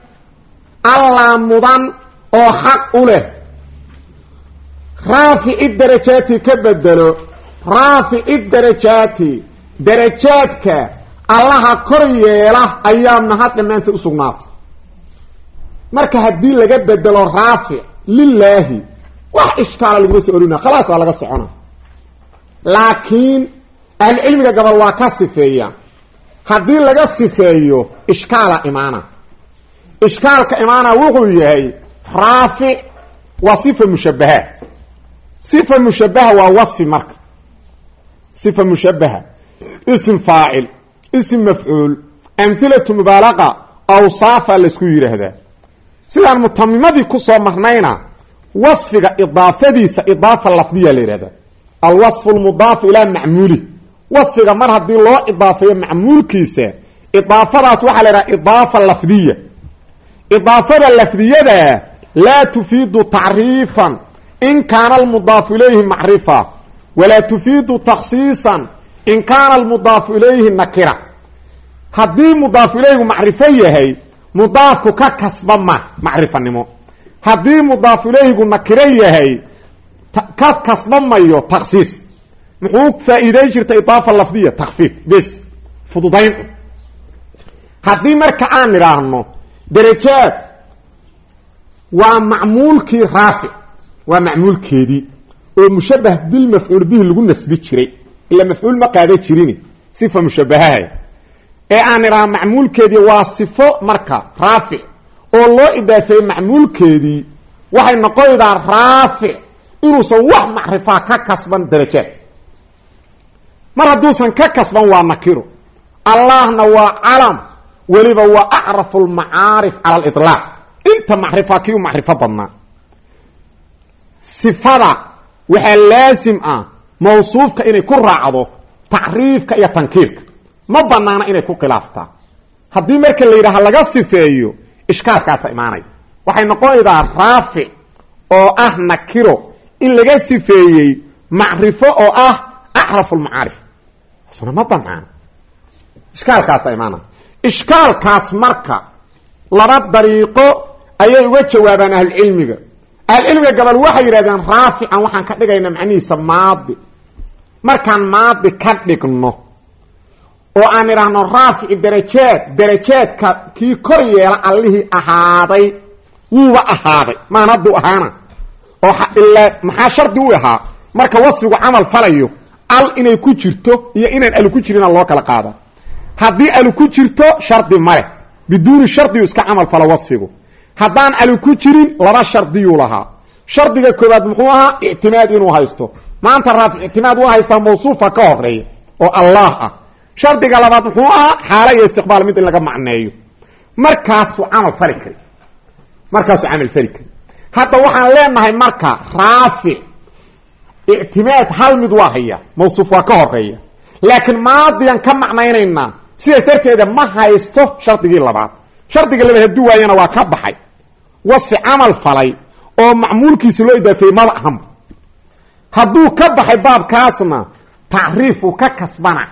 Allah mudan oo xaq u leh raafici darajaati ka bedelo raafici darajaati darajaadka allaha kor yeela ayaa mahad dhammaanteed u sugnaatay marka haddii laga bedelo raafic lilaahi wax ishkaala laguma soo orina khalaas waa laga socona. Laakiin ahlucilmiga gabal waa ka sifeeya. Haddii laga sifeeyo ishkaala imaana. Ishkaalka imaana wuxuu yahay raafic waa sifa mushabaha sifa mushabaha waa wasfi marka. Sifa mushabaha ism faacil ism mafcuul amhilatu mubaalaqa awsaafa laysku yidhaahdaa sidaan mutamimadii ku soo marnayna wasfiga idaafadiisa idaafa lafdiya la yidhahda alwasfu lmudaafu ilaa macmuuli. Wasfiga mar haddii loo idaafeeyo macmuulkiisa idaafadaas waxaa la yidhaha idaafa lafdiya. Idaafada lafdiyada laa tufiidu tacriifan in kaana almudaafu ilayhi macrifa walaa tufiidu takhsiisan in kaana almudaafu ilayhi nakira haddii mudaafu ilayhigu macrifo yahay mudaafku ka kasba ma macrifanimo haddii mudaafu ilayhigu nakiro yahay ka kasba mayo taksiis muxuu faa-iideyn jirta idaafa lafdiya takfiif bes fududayn haddii marka aan idhaahno darajaad waa macmuulkii raafic waa macmuulkeedii oo mushabah bilmafcuul bihi lagu nasbi jiray. Ila mafcuul ma qaada jirin sifa mushabahaha ee aan idhaha macmuulkeedii waa sifo marka raafic oo loo idaafeeyey macmuulkeedii waxay noqonaydaa raafic inuusan wax macrifaa ka kasban darajaad mar hadduusan ka kasban waa nakiro allahna waa calam weliba waa acrafu lmacaarif cala aliطlaaq inta macrifaa kii u macrifo badnaa sifada waxaa laasim ah mawsuufka inay ku raacdo tacriifka iyo tankiirka. Ma banaana inay ku khilaaftaa haddii marka la yidhaha laga sifeeyo ishkaalkaasa imaanaya. Waxay noqonaydaa raafic oo ah nakiro. In laga sifeeyey macrifo oo ah acrafu lmacaarif suna ma banaana ishkaalkaasa imaanaya ishkaalkaas marka laba dariiqo ayay uga jawaabaan ahlucilmiga ahlucilmiga gabal waxay yidhahdeen raafican waxaan ka dhigaynaa macnihiisa maadi. Markaan maadi ka dhigno oo aan idhaahno raafici darajaad darajaadka kii kor yeela allihii ahaaday wuuba ahaaday. Maan hadduu ahaana oo ilaa maxaa shardi u ahaa? Marka wasfigu camal falayo al inay ku jirto iyo inaan alu ku jirina loo kala qaada haddii alu ku jirto shardi male biduuni shardiyu iska camal falo wasfigu haddaan alu ku jirin laba shardiyuu lahaa. Shardiga koobaad muxuu ahaa ictimaad inuu haysto. Maanta raafic ictimaad u haystaa mawsuufa ka horreeya oo allah ah. Shardiga labaad muxuu ahaa xaala iyo istiqbaal mid in laga macneeyo. Markaasuu camal fali kari. Markaasuu camal fali kari. Hadda waxaan leenahay marka raafic ictimaad hal mid waa haya mawsuuf waa ka horreeya laakiin maadiyan ka macnaynaynaa sidaas darteeda ma haysto shardigii labaad. Shardiga labaad hadduu waayana waa ka baxay wasfi camal falay oo macmuulkiisa loo idaafeeyey maba ahanba hadduu ka baxay baabkaasna tacriifuu ka kasbana.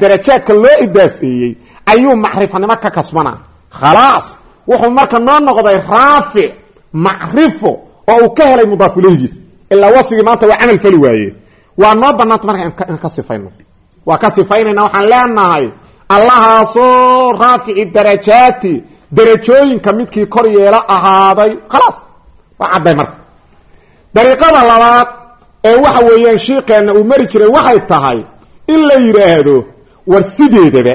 Darajaadka loo idaafeeyey ayuu macrifanimo ka kasbana. Khalaas wuxuu marka noo noqday raafic macrifo oo uu ka helay mudaaf ilayhigiis ilaa wasfigii maanta waa camal fali waaye. Waa noo banaanta marka inaan ka sifayno. Waa ka sifaynayna waxaan leenahay allahaasoo raafici darajaati darajooyinka midkii kor yeelo ahaaday khalaas waa cadday marka dariiqada labaad ee waxa weeyaan shiikeenna uu mari jiray waxay tahay in la yidhaahdo war sideedaba.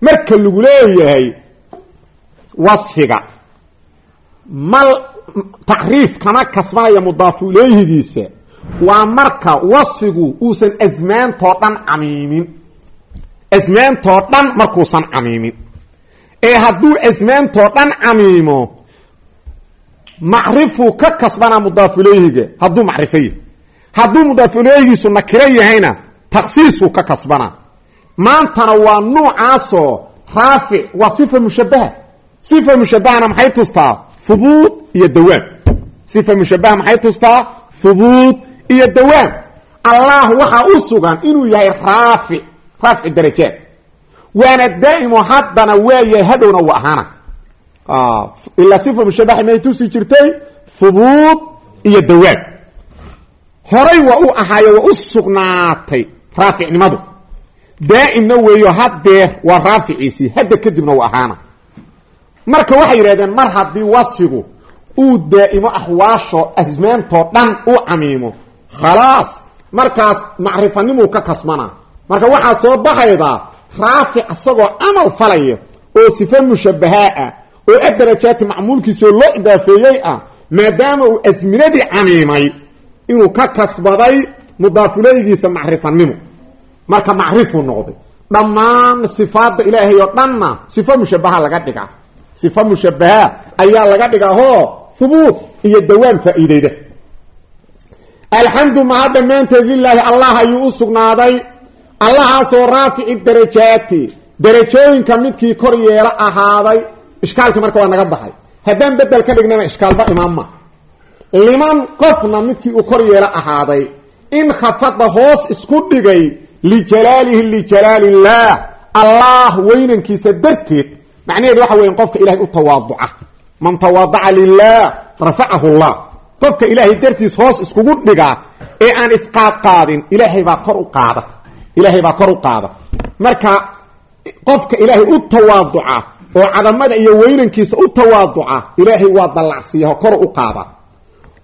Marka lagu leeyahay wasfiga mal tacriif kama kasbanaya mudaafu ilayhigiisa waa marka wasfigu uusan asmaantoo dhan camiimin. Asmaantoo dhan markuusan camiimin ee hadduu asmaantoo dhan camiimo macrifuu ka kasbanaa mudaafulayhiga hadduu macrifo yahy hadduu mudaafulayhigiisu nakiro yahayna taksiisuu ka kasbanaa. Maantana waa nuucaasoo raafic waa sifa mushabaha sifa mushabahana maxay tustaa? Hubuud iyo dawaam sifa mushabaha maxay tustaa? Hubuud iyo dawaam allah waxaa u sugan inuu yahay raafic raafici darajaad waana daa'imo haddana waa yahay hadhowna u ahaana ilaa sifa mushabaha may tusi jirtay hubuud iyo dawaam horay waa u ahaayo waa u sugnaatay raaficnimadu daa'imna weeyo haddeer waa raaficiisii hadda kadibna u ahaana marka waxay yidhahdeen mar haddii wasfigu uu daa'imo axwaasho asmaantoo dhan u camiimo khalaas markaas macrifanimuu ka kasmanaa marka waxaa soo baxaydaa raafic isagoo camal falaya oo sife mushabahaa ah oo adarajaati macmuulkiisao loo idaafeeyey ah maadaama uu asminadii camiimay inuu ka kasbaday mudaafulaygiisa macrifanimo marka macrifuu noqday. Dhammaan sifaadda ilaahay oo dhanna sifo mushabaha laga dhigaa. Sifo mushabaha ayaa laga dhigaa hoo hubuut iyo dawaam faa'iideyda alxamdu mahad dhammaanteed lilaahi allah ayuu u sugnaaday allahaasoo raafici darajaati. Darajooyinka midkii kor yeelo ahaaday ishkaalkii marka waa naga baxay. Haddaan bedel ka dhignana ishkaalba imaanma liman qofna midkii uu kor yeelo ahaaday in khafada hoos isku dhigay lijalaalihi lijalaali illaah allah weynankiisa darteed macnaheedu waxa weya qofka ilahay u tawaaduca. Man tawaadaca lilah rafacahu llah. Qofka ilaahay dartiis hoos iskugu dhigaa ee aan isqaadqaadin ilaahay baa kor u qaada ilaahay baa kor u qaada. Marka qofka ilaahay u tawaaduca oo cadamada iyo weynankiisa u tawaaduca ilaahay waa dallacsiiyaho kor u qaada.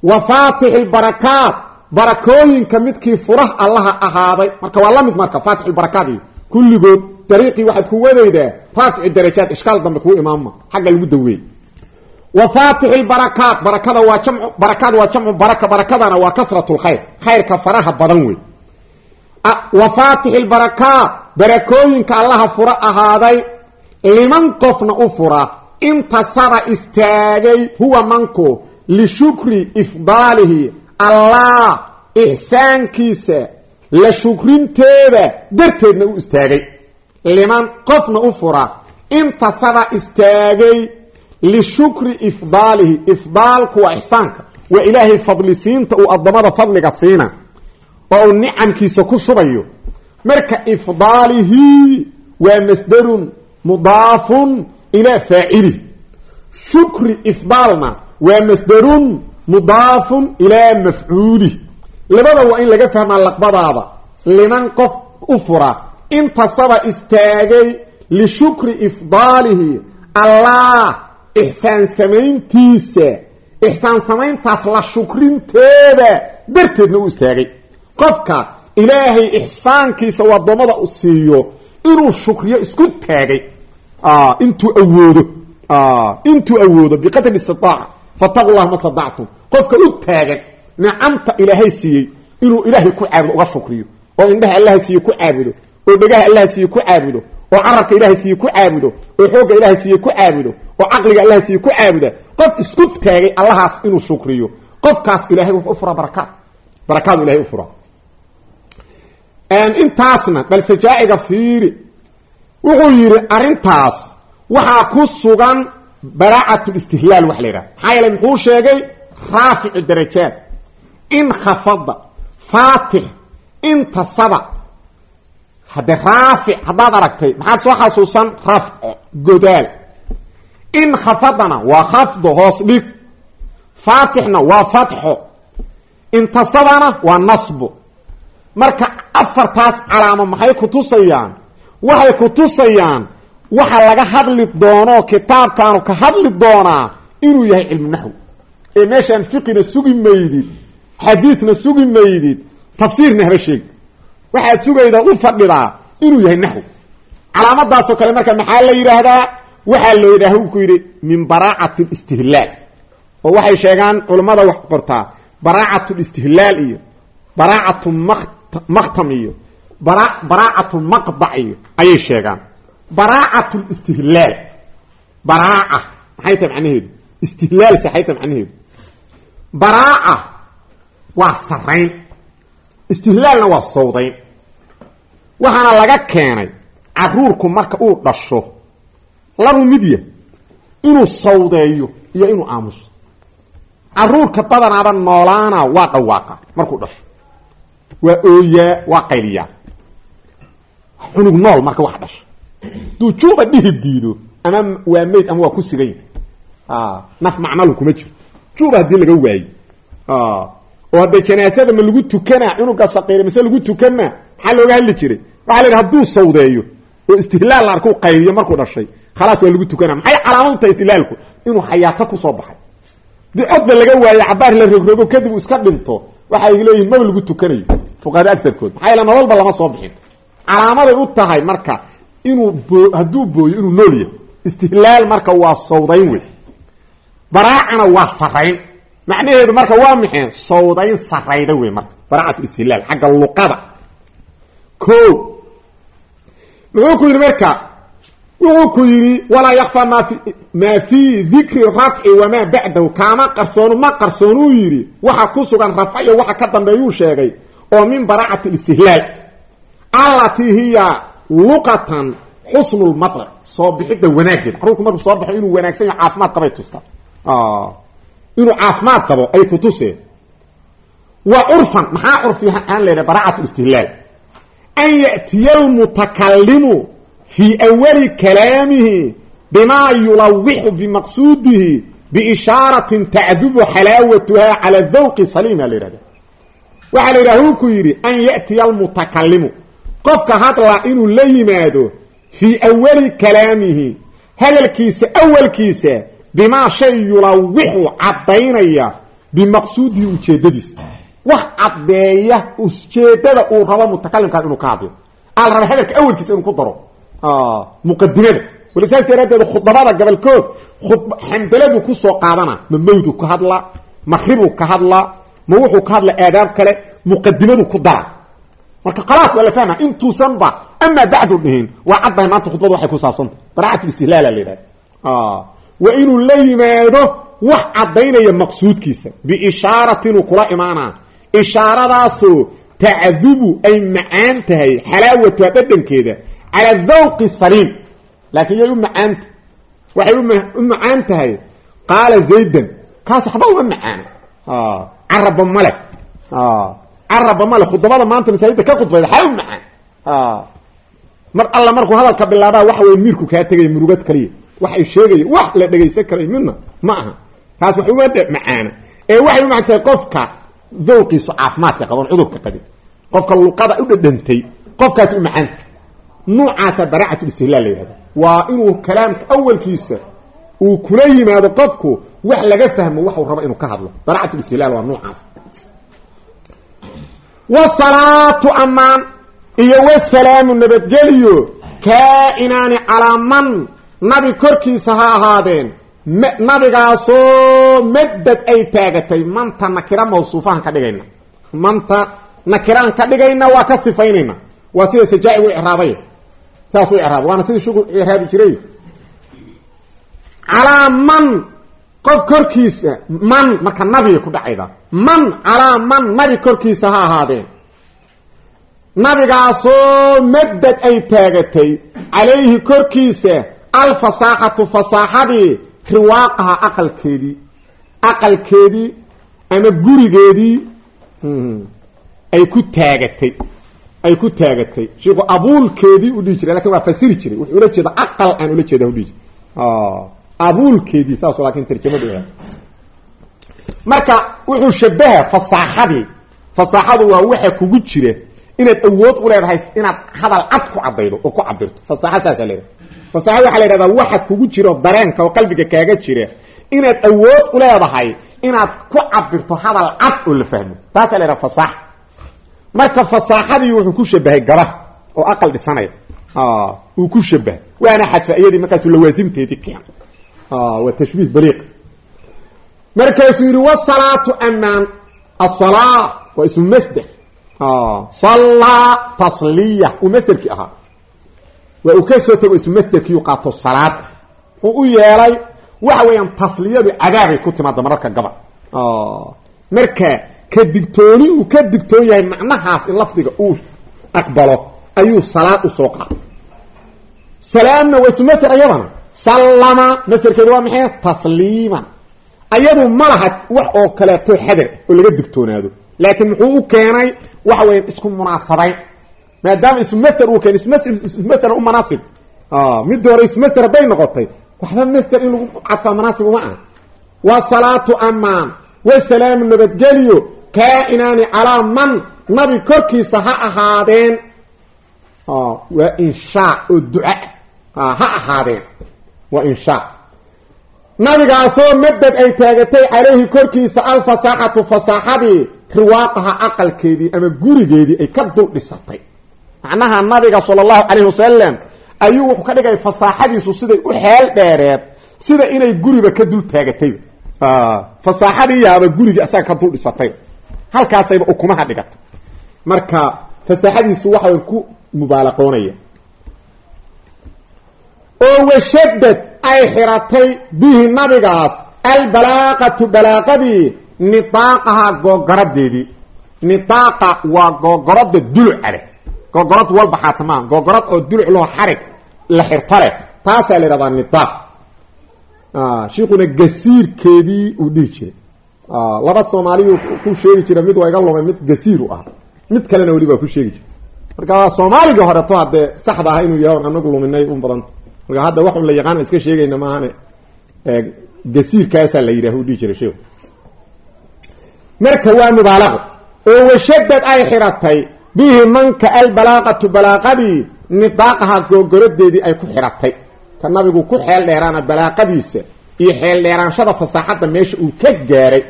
Wa faatixi lbarakaat barakooyinka midkii furah allaha ahaaday. Marka waa la mid marka faatixulbarakaat iyo kulligood dariiqii waxaad ku wadaydaa raafici darajaad ishkaal dambe kuu imaamma xagga lagu daweey wa faatixi lbarakaat barakada waa jamcu barakaad waa jamcu baraka barakadana waa kasrat lkhayr khayrka faraha badan wey wa faatixi lbarakaat barakooyinka allaha fura ahaaday. Liman qofna u fura intasaba istaagay huwa manku. Lishukri ifdaalihi. Allah ixsaankiisa la shukrinteeda darteedna u istaagay. Liman qofna u fura intasaba istaagay. Lishukri ifdaalihi. Ifdaalku waa ixsaanka waa ilaahay fadlisiinta uu addamada fadliga siina oo uu nicamkiisa ku shubayo marka ifdaalihi waa masdarun mudaafun ilaa faacilih shukri ifdaalna waa masdarun mudaafun ilaa mafcuulih labada waa in laga fahmaa laqbadaada. Liman qof u fura intasaba istaagay lishukri ifdaalihi allah ixsaan samayntiisa ixsaan samayntaas la shukrinteeda darteedna u istaagay qofka ilaahay ixsaankiisa uu addoommada u siiyo inuu shukriyo isku taagay. Intuu awoodo. Intuu awoodo. Biqadri istitaaca fataqu ma stadactum qofka u taagan nicamta ilaahay siiyey inuu ilaahay ku caabudo uga shukriyo. Oo indhaha allaha siiye ku caabudo. Oo dhegaha allaha siiye ku caabudo. Oo carabka ilahay siiye ku caabudo. Oo xoogga ilahay siiye ku caabudo. Oo caqliga allaha siiye ku caabuda. Qof isku taagay allahaas inuu shukriyo. Qofkaas ilahay wuxuu u furaa barakaad. Barakaadu ilahay u furaa intaasna balse jaaciga fiiri. Wuxuu yidhi arrintaas waxaa ku sugan baraacat listihlaal waxa la yidhaha. Maxaa yeele muxuu sheegay raaficu darajaad. In khafada faatix intasaba hadde raafic haddaad aragtay maxaad soo xasuusan? Rafco godaal. In khafadana waa khafdo hoos dhig. Faatixna waa fatxo. Intasabana waa nasbo marka afartaas calaamo maxay ku tusayaan? Waxay ku tusayaan waxa laga hadli doono kitaabkaanu ka hadli doonaa inuu yahay cilmu naxwi. Ee meeshaan fiqina sugi maydid xadiidna sugi maydid tafsiirna haba sheegi. Waxaad sugaydaa u fadhidaa inuu yahay naxwi. Calaamadaasoo kale marka maxaa la yidhaahdaa? Waxaa la yidhaha ku yidhi min baraacati listihlaal oo waxay sheegaan culammada wax qortaa baraacat listihlaal iyo baraacatu mak makhtam iyo bara baraacatulmaqdaci ayay sheegaan. Baraacatlstihlaal baraaca maxay tahay macnaheedu? Istihlaal saxay tahay macnaheedu. Baraaca waa sarayn istihlaalna waa sawdayn waxaana laga keenay caruurku marka uu dhasho labu midya inuu sawdeeyo iyo inuu aamuso. Caruurka badanaaba noolaana waa dhawaaqa markuu dhasho waa ooyaa waa qayliyaa. Xunug nool marka wax dhasha duu juba dhihi diido ama waa mayd ama waa ku sigany naf macnalu kuma jiro. Juba haddii laga waayo oo hadda janaasada ma lagu tukanaa cunuga saqiira mise lagu tukanaa maxaa looga hadli jiray? Waxa la haduu sawdeeyo oo istihlaal la arku qayliyo markuu dhashay khalaas waa lagu tukanaa. Maxay calaamad tahay istihlaalku? Inuu xayaato ku soo baxay. Dii codba laga waayo cabaar la rogrogo kadib uu iska dhinto waxay leeyihiin maba lagu tukanayo fuqaada agarkood maxaa yaele nololba lama soo bixin. Calaamaday u tahay marka inuu boo booyo inuu nool yahay istihlaal marka waa sawdayn wey baraacana waa sarayn macnaheedu marka waa maxay sawdayn sarayda wey marka. Baraacat istihlaal xagga luqada. Ko muxuu ku yidhi marka? Wuxuu ku yidhi walaa yakfaa ma fi maa fii dikri rafci wamaa bacdahu kaama qarsoonu ma qarsoonuu yidhi waxa ku sugan rafca iyo waxa ka dambeeyuu sheegay oo min baraacati istihlaal allatii hiya luqatan xusnu lmaطlc soo bixidda wanaageed caruurku markuu soo baxo inuu wanaagsan yaho caafimaad qabay tustaa inuu caafimaad qabo ay ku tuseen wa curfan maxaa curfi aan leedahay? Baraacat istihlaal an ya'tiya almutakalimu fii awali kalaamihi bima yulawixu bimaqsuudihi biishaaratin tacdubu xalaawatuha cala dawqi saliima la yihahda waxaa la yidhaha uu ku yidhi an ya'tiya almutakalimu qofka hadlaa inuu la yimaado fii awali kalaamihi hadalkiisa awalkiisa bimaa shay yulawixu caddaynaya bimaqsuudihi ujeedadiisa wax caddeeya ujeedada uu rabo mutakalimkaas inuu ka hadlo. Al raba hadalka awalkiisa inuu ku daro. Muqadimada wali saas daraaddeed khudabada gobolkood xamdaladu ku soo qaadana ma mawdu ka hadla ma ribuu ka hadla ma wuxuu ka hadla aadaab kale muqadimadu ku dara marka khalaas waa la fahma intuusan ba amaa bacdu dhihin waa caddahay maanta khudbadu waxay ku saabsantah baraacat istihlaala la yidhahda waa inuu la yimaado wax caddaynaya maqsuudkiisa biishaaratin uu kula imaanaa. Ishaaradaasoo tacdubu ay macaan tahay xalaawatuha dhadhankeeda cala dawqi saliim laakiin yay u macaanta waxay u tahay. Qaala zaydan kaas waxba uma macaana caraba male caraba male khudabada maanta masaajidda ka khudbayda xaa u macaan mar alla markuu hadalka bilaabaa waxa wey miirku kaa tegaya murugad kaliya. Waxay sheegaya wax la dhegaysan karay midna ma aha. Taas wax uma macaana ee waxay u macaan tahay qofka dawqiisu caafimaadka qaban cudurka qabin qofka luqada u dhadhantay qofkaasi u macaanta nuucaasa baraacat istihlaal la yihahda waa inuu kalaamka awalkiisa uu kula yimaado qofku wax laga fahmo waxuu rabo inuu ka hadlo. Baraacat istihlaal waa nuucaas wasalaatu amaan iyo wasalaamu nabadgeliyo kaa-inaani calaa man nabi korkiisa ha ahaadeen. Nabigaasoo madad ay taagatay. Manta nakira mawsuufahan ka dhigayna. Manta nakiraan ka dhigayna waa ka sifaynayna waa sida sajaa-i u icraabay. Saas u icraaba waana sidii shugu icraabi jiray. Calaa man qof korkiisa man marka nabiga ku dhacayda man calaa man nabi korkiisa ha ahaadeen nabigaasoo madad ay taagatay calayhi korkiisa alfasaaxatu fasaaxadii riwaaqaha aqalkeedii. Aqalkeedii ama gurigeedii ay ku taagatay ay ku taagatay. Shiiku abuulkeedii u dhihi jiray laakiin waa fasiri jiray. Wuxuu ula jeeda aqal aan ula jeeda udhihi jiray abuulkeedii saas laakin tarjamadu marka wuxuu shabaha fasaaxadii. Fasaaxadu waa waxa kugu jira inaad awood u leedahay inaad hadal cad ku cadaydo oo ku cabirto fasaaxa saasa leedahay. Fasaaxa waxaa la waxa kugu jiro dareenka oo qalbiga kaaga jira inaad awood u leedahay inaad ku cabirto hadal cad oo la fahmo. Taasaa la yidhaha marka fasaaxadii wuxuu ku shabahay gabah oo aqal dhisanaya. Uu ku shabahay waana xadfa iyadii markaasuu lawaasimteedii keena waa tashbiih baliiq. Markaasuu yidhi wasalaatu amaan asalaa waa ismu masder sallaa tasliya uu masderkii ahaa. Waa uu ka soo tago isu masderkiiu qaato salaad. Wuxuu u yeelay waxa weeyaan tasliyadu cadaabay ku timaada mararka gabal. Marka ka digtooni uu ka digtoon yahay macnahaas in lafdiga uu aqbalo ayuu salaad u soo qaatay salaamna waa isu masder ayadana sallama masderkeedu waa maxay? Tasliima. Ayadu ma laha wax oo kaleeto xadar oo laga digtoonaado. Laakiin muxuu u keenay waxa weya isku munaasabayn maadaama ismaster uu keenay ismaster u manaasib midda hore ismaster hadday noqotay. Waxba master in lagu cadfaa manaasib uma ah waa salaatu amaan wa salaamu nabadgelyo. Kaa-inaani calaa man nabi korkiisa ha ahaadeen. Waa inshaa oo duca. Ha ahaadeen waa inshaa nabigaasoo madad ay taagatay calayhi korkiisa alfasaaxatu fasaaxadii riwaaqaha aqalkeedii ama gurigeedii ay ka dul dhisatay. Macnaha nabiga sala allahu calayhi wasalam ayuu wuxuu ka dhigay fasaaxadiisu siday u xeel dheereed sida inay guriba ka dul taagatay. Fasaaxadii yaaba gurigii asaga ka dul dhisatay. Halkaasayba ukumaha dhigatay marka fasaaxadiisu waxa ku mubaalaqoonaya oo washadad ay xiratay bihi nabigaas albalaaqatu balaaqadii nidaaqaha googaradeedii. Nidaaqa waa googorada dulucale googorad walba xaatamaa googorad oo duluc loo xarig la xirta leh taasaa la yidhahdaa nidaaq shiikuna gasiirkeedii uu dhihi jiray. Laba soomaaliyu ku sheegi jira mid waa iga lumay mid gasiir u ah. Mid kalena weli baa ku sheegi jira marka soomaaligii horeto haddee saxda ah inuu yahay anagu luminay un badanta marka hadda waxun la yaqaan iska sheegayna maahane. Gasiirkaasaa la yidhah u dhihi jiray sheekhu marka waa mubaalaqo oo washadad ay xiratay bihi manka albalaaqatu balaaqadii nidaaqaha googorodeedii ay ku xiratay. Ka nabigu ku xeel dheeraana balaaqadiisa iyo xeel dheeraanshada fasaaxadda meesha uu ka gaaray.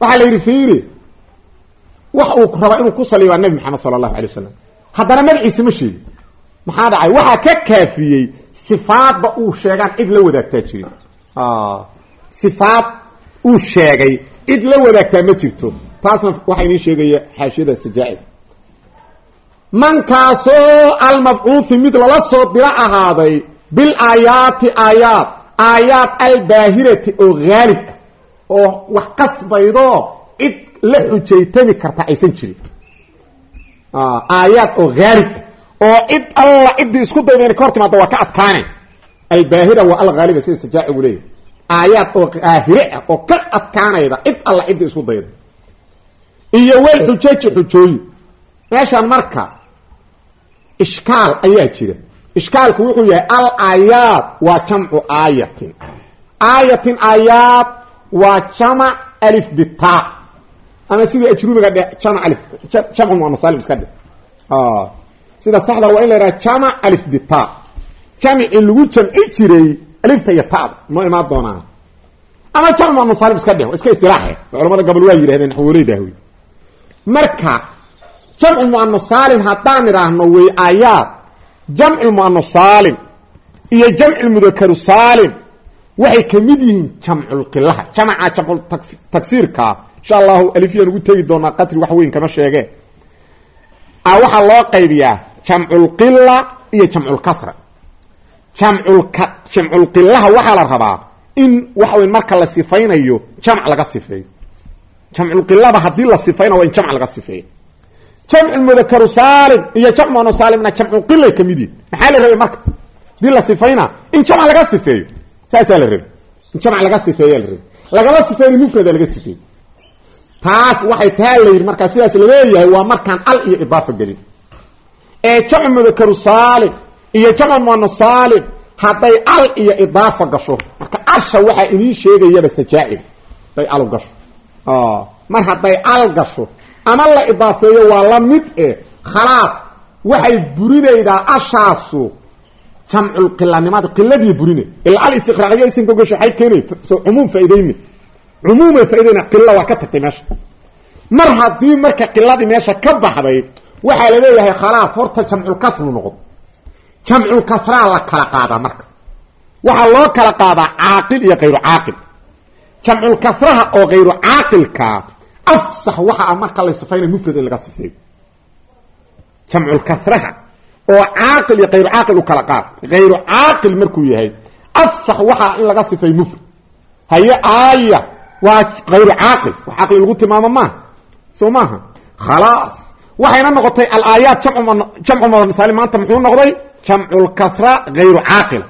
Waxaa la yidhi fiiri wax uu rabaa inuu ku saliyo nabi maxamed sala allahu alay wasalam haddana magaciisa ma sheegin. Maxaa dhacay? Waxaa ka kaafiyey sifaadda uu sheegaan cid la wadaagtaa jirin sifaad uu sheegay cid la wadaagtaa ma jirto taasna waxaa inii sheegaya xaashiyada sajaacid mankaasoo almabcuuhi mid lala soo diro ahaaday bil aayaati aayaad aayaad albaahirati oo haalib ah oo wax kasbaydoo cid la xujaytami karta aysan jirin aayaad oo haalib ah oo cid alla ciddii isku dayda inay ka hor timaado waa ka adkaane albaahira waa alhaaliba sida sajaacigu leeyahy aayaad oo qaahire ah oo ka adkaanayda cid alla ciddii isku dayda. Iyo wel xujaji xujooyin meeshaan marka ishkaal ayaa jira. Ishkaalku wuxuu yahay al aayaad waa jamcu aayatin. Aayatin aayaad waa jamac alif bita ama sidii ajrubiga dhe jamac alif jamcu muanasalim iska dhe sida saxda waa in la yidhaha jamac alif bita jamci lagu jamci jiray alifta iyo tada noo imaan doonaa ama jamc muanasalim iska dheh iska istilaaxe culamada gobol waa yidhahdeen naxwoleydaahwy marka jamcu muanasaalim haddaan idhaahno wey aayaad. Jamcu muanasaalim iyo jamcu mudakaru saalim waxay ka mid yihiin jamculqilaha jamaca jamcutaksiirkaa insha allahu alifyaan ugu tegi doonaa qatri wax weyn kama sheegeen. A waxaa loo qaybiyaa jamculqila iyo jamculkasra jamculka jamculqilaha waxaa la rabaa in waxa wey marka la sifaynayo jamc laga sifeeyo. Jamculqilada haddii la sifayna waa in jamc laga sifeeyo. Jamcu mudakaru saalim iyo jamc muanasaalimna jamculqilay ka mid yihiin maxaa la rabay marka? Hadii la sifayna in jamc laga sifeeyo. Saasaa la rabay in jamc laga sifeeya la rabay lagama sifeyna mufrada laga sifeeyo. Taas waxay taa la yidhi markaa sidaas la leeyahay waa markaan al iyo idaafa gelin ee jamcu mudakaru saalim iyo jamcu muanasaalim hadday al iyo idaafa gasho. Marka alsha waxaa inii sheegayaba sajaacid day alu gasho. Mar hadday al gasho ama la idaafeeyo waa la mid eh khalaas waxay burinaydaa ashaasu jamculqilanimada qiladii burine. Ila al istiqraaciyo isimka gasho waxay keenay cumuum faaideyne cumuumay faaideyna qila waa ka tagtay meesha. Mar haddii marka qiladii meesha ka baxday waxaa la leeyahay khalaas horta jamculkasru noqdo. Jamculkasraa la kala qaadaa marka. Waxaa loo kala qaadaa caaqil iyo kayru caaqil. Jamculkasraha oo kayru caaqilkaa afsax waxa a marka la sifayna mufrad in laga sifeeyo. Jamculkasraha oo caaqil iyo kayru caaqil u kala qaad hayru caaqil markuu yahay afsax waxaa in laga sifeeyo mufrad. Haye aaya waa hayru caaqil. Wax caqli lagu tilmaamo maaha. Soo maaha? Khalaas waxayna noqotay alaayaat jamcu msali maanta muxuu noqday? Jamculkasra hayru caaqila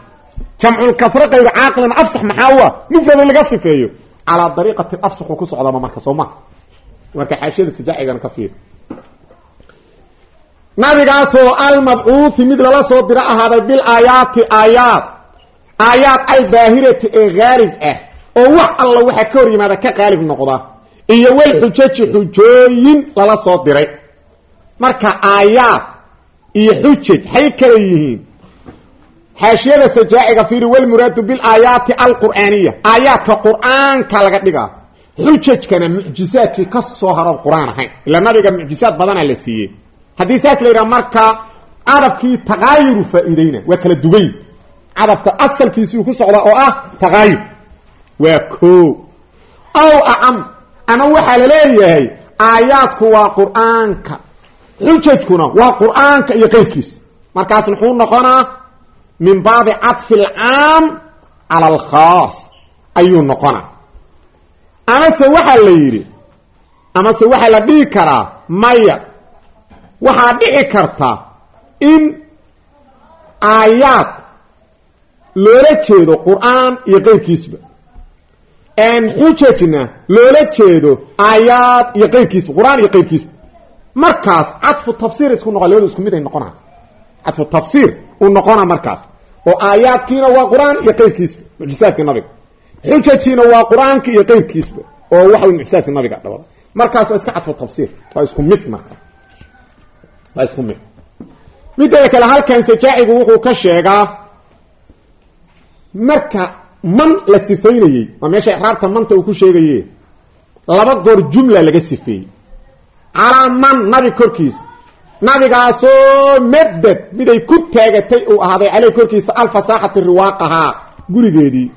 jamculkasra hayru caaqilina afsax maxaa u ah laga sifeeyo. Calaa dariiqati afsaxuu ku socdaama marka soo maha marka xaashiyada sijaacigana ka fiir nabigaasoo almabcuuhi mid lala soo diro ahaaday bil aayaati aayaad aayaad albaahirati ee haalib ah. Oo wax alla waxaa ka hor yimaada ka qaalib noqda. Iyo wal xujaji xujooyin lala soo diray marka aayaad iyo xujaj hay kala yihiin. Xaashiyada sajaaciga fiiri walmuraadu bilaayaati alqur'aaniya aayaadka qur'aanka laga dhigaa. Xujajkana mucjizaadkii ka soo haroon qur'aan ahayn. Ila nabiga mucjizaad badanaa la siiyey. Haddii saas la yidhaha marka cadafkii taqaayuru faa-iideyna waa kala dugan cadafka asalkiisii ku socda oo ah taqaayur waa ko aw acam ama waxaa la leeyahay aayaadku waa qur'aanka xujajkuna waa qur'aanka iyo qeyrkiisa. Markaas muxuu noqonaa min baabi caطfi alcaam cala alkhaas ayuu noqonaa. Amase waxaa la yidhi amase waxaa la dhihi karaa maya waxaa dhici karta in aayaad loola jeedo qur'aan iyo qeyrkiisba. Xujajna loola jeedo aayaad iyo qeyrkiisba qur'aan iyo qeyrkiisba markaas cadfu tafsiir isku noqo labadu isku mid ay noqonaa cadfu tafsiir uu noqona markaas oo aayaadkiina waa qur'aan iyo qeyrkiisba mucjisaadka nabiga. Xujajkiina waa qur'aanka iyo qeyrkiisba oo waxa mucjisaadka nabiga dhabada. Markaas waa iska cadfu tafsiir waa isku mid marka. Waa isku mid. Mideeda kale halkan sajaacigu wuxuu ka sheegaa marka man la sifaynayey waa meesha ixraabta manta uu ku sheegaye laba goor jumla laga sifeeyey calaa man nabi korkiisa nabigaasoo madad miday ku taagatay uu ahaaday caleyh korkiisa alfasaaxati riwaaqahaa gurigeedii.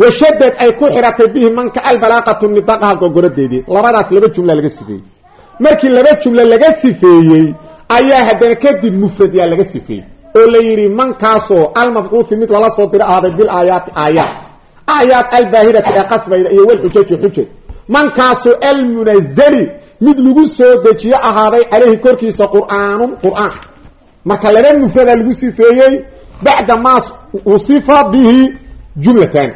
Washadad ay ku xiratay bihi manka albalaaqatu nidaqaha gogoradeedii labadaas laba jumla laga sifeeyey. Markii laba jumla laga sifeeyey ayaa haddana kadib mufrad yaa laga sifeeyey. Oo la yidhi mankaasoo almabcuuhi mid lala soo diro ahaaday bil aayaati aayaat. Aayaat albaahirati ee qasbayda iyo walxujaji xujaj mankaasoo almunazali mid lagu soo dejiyo ahaaday caleyhi korkiisa qur'aanun qur'aan. Marka laba mufrada lagu sifeeyey bacda maa usifa bihi jumlatan.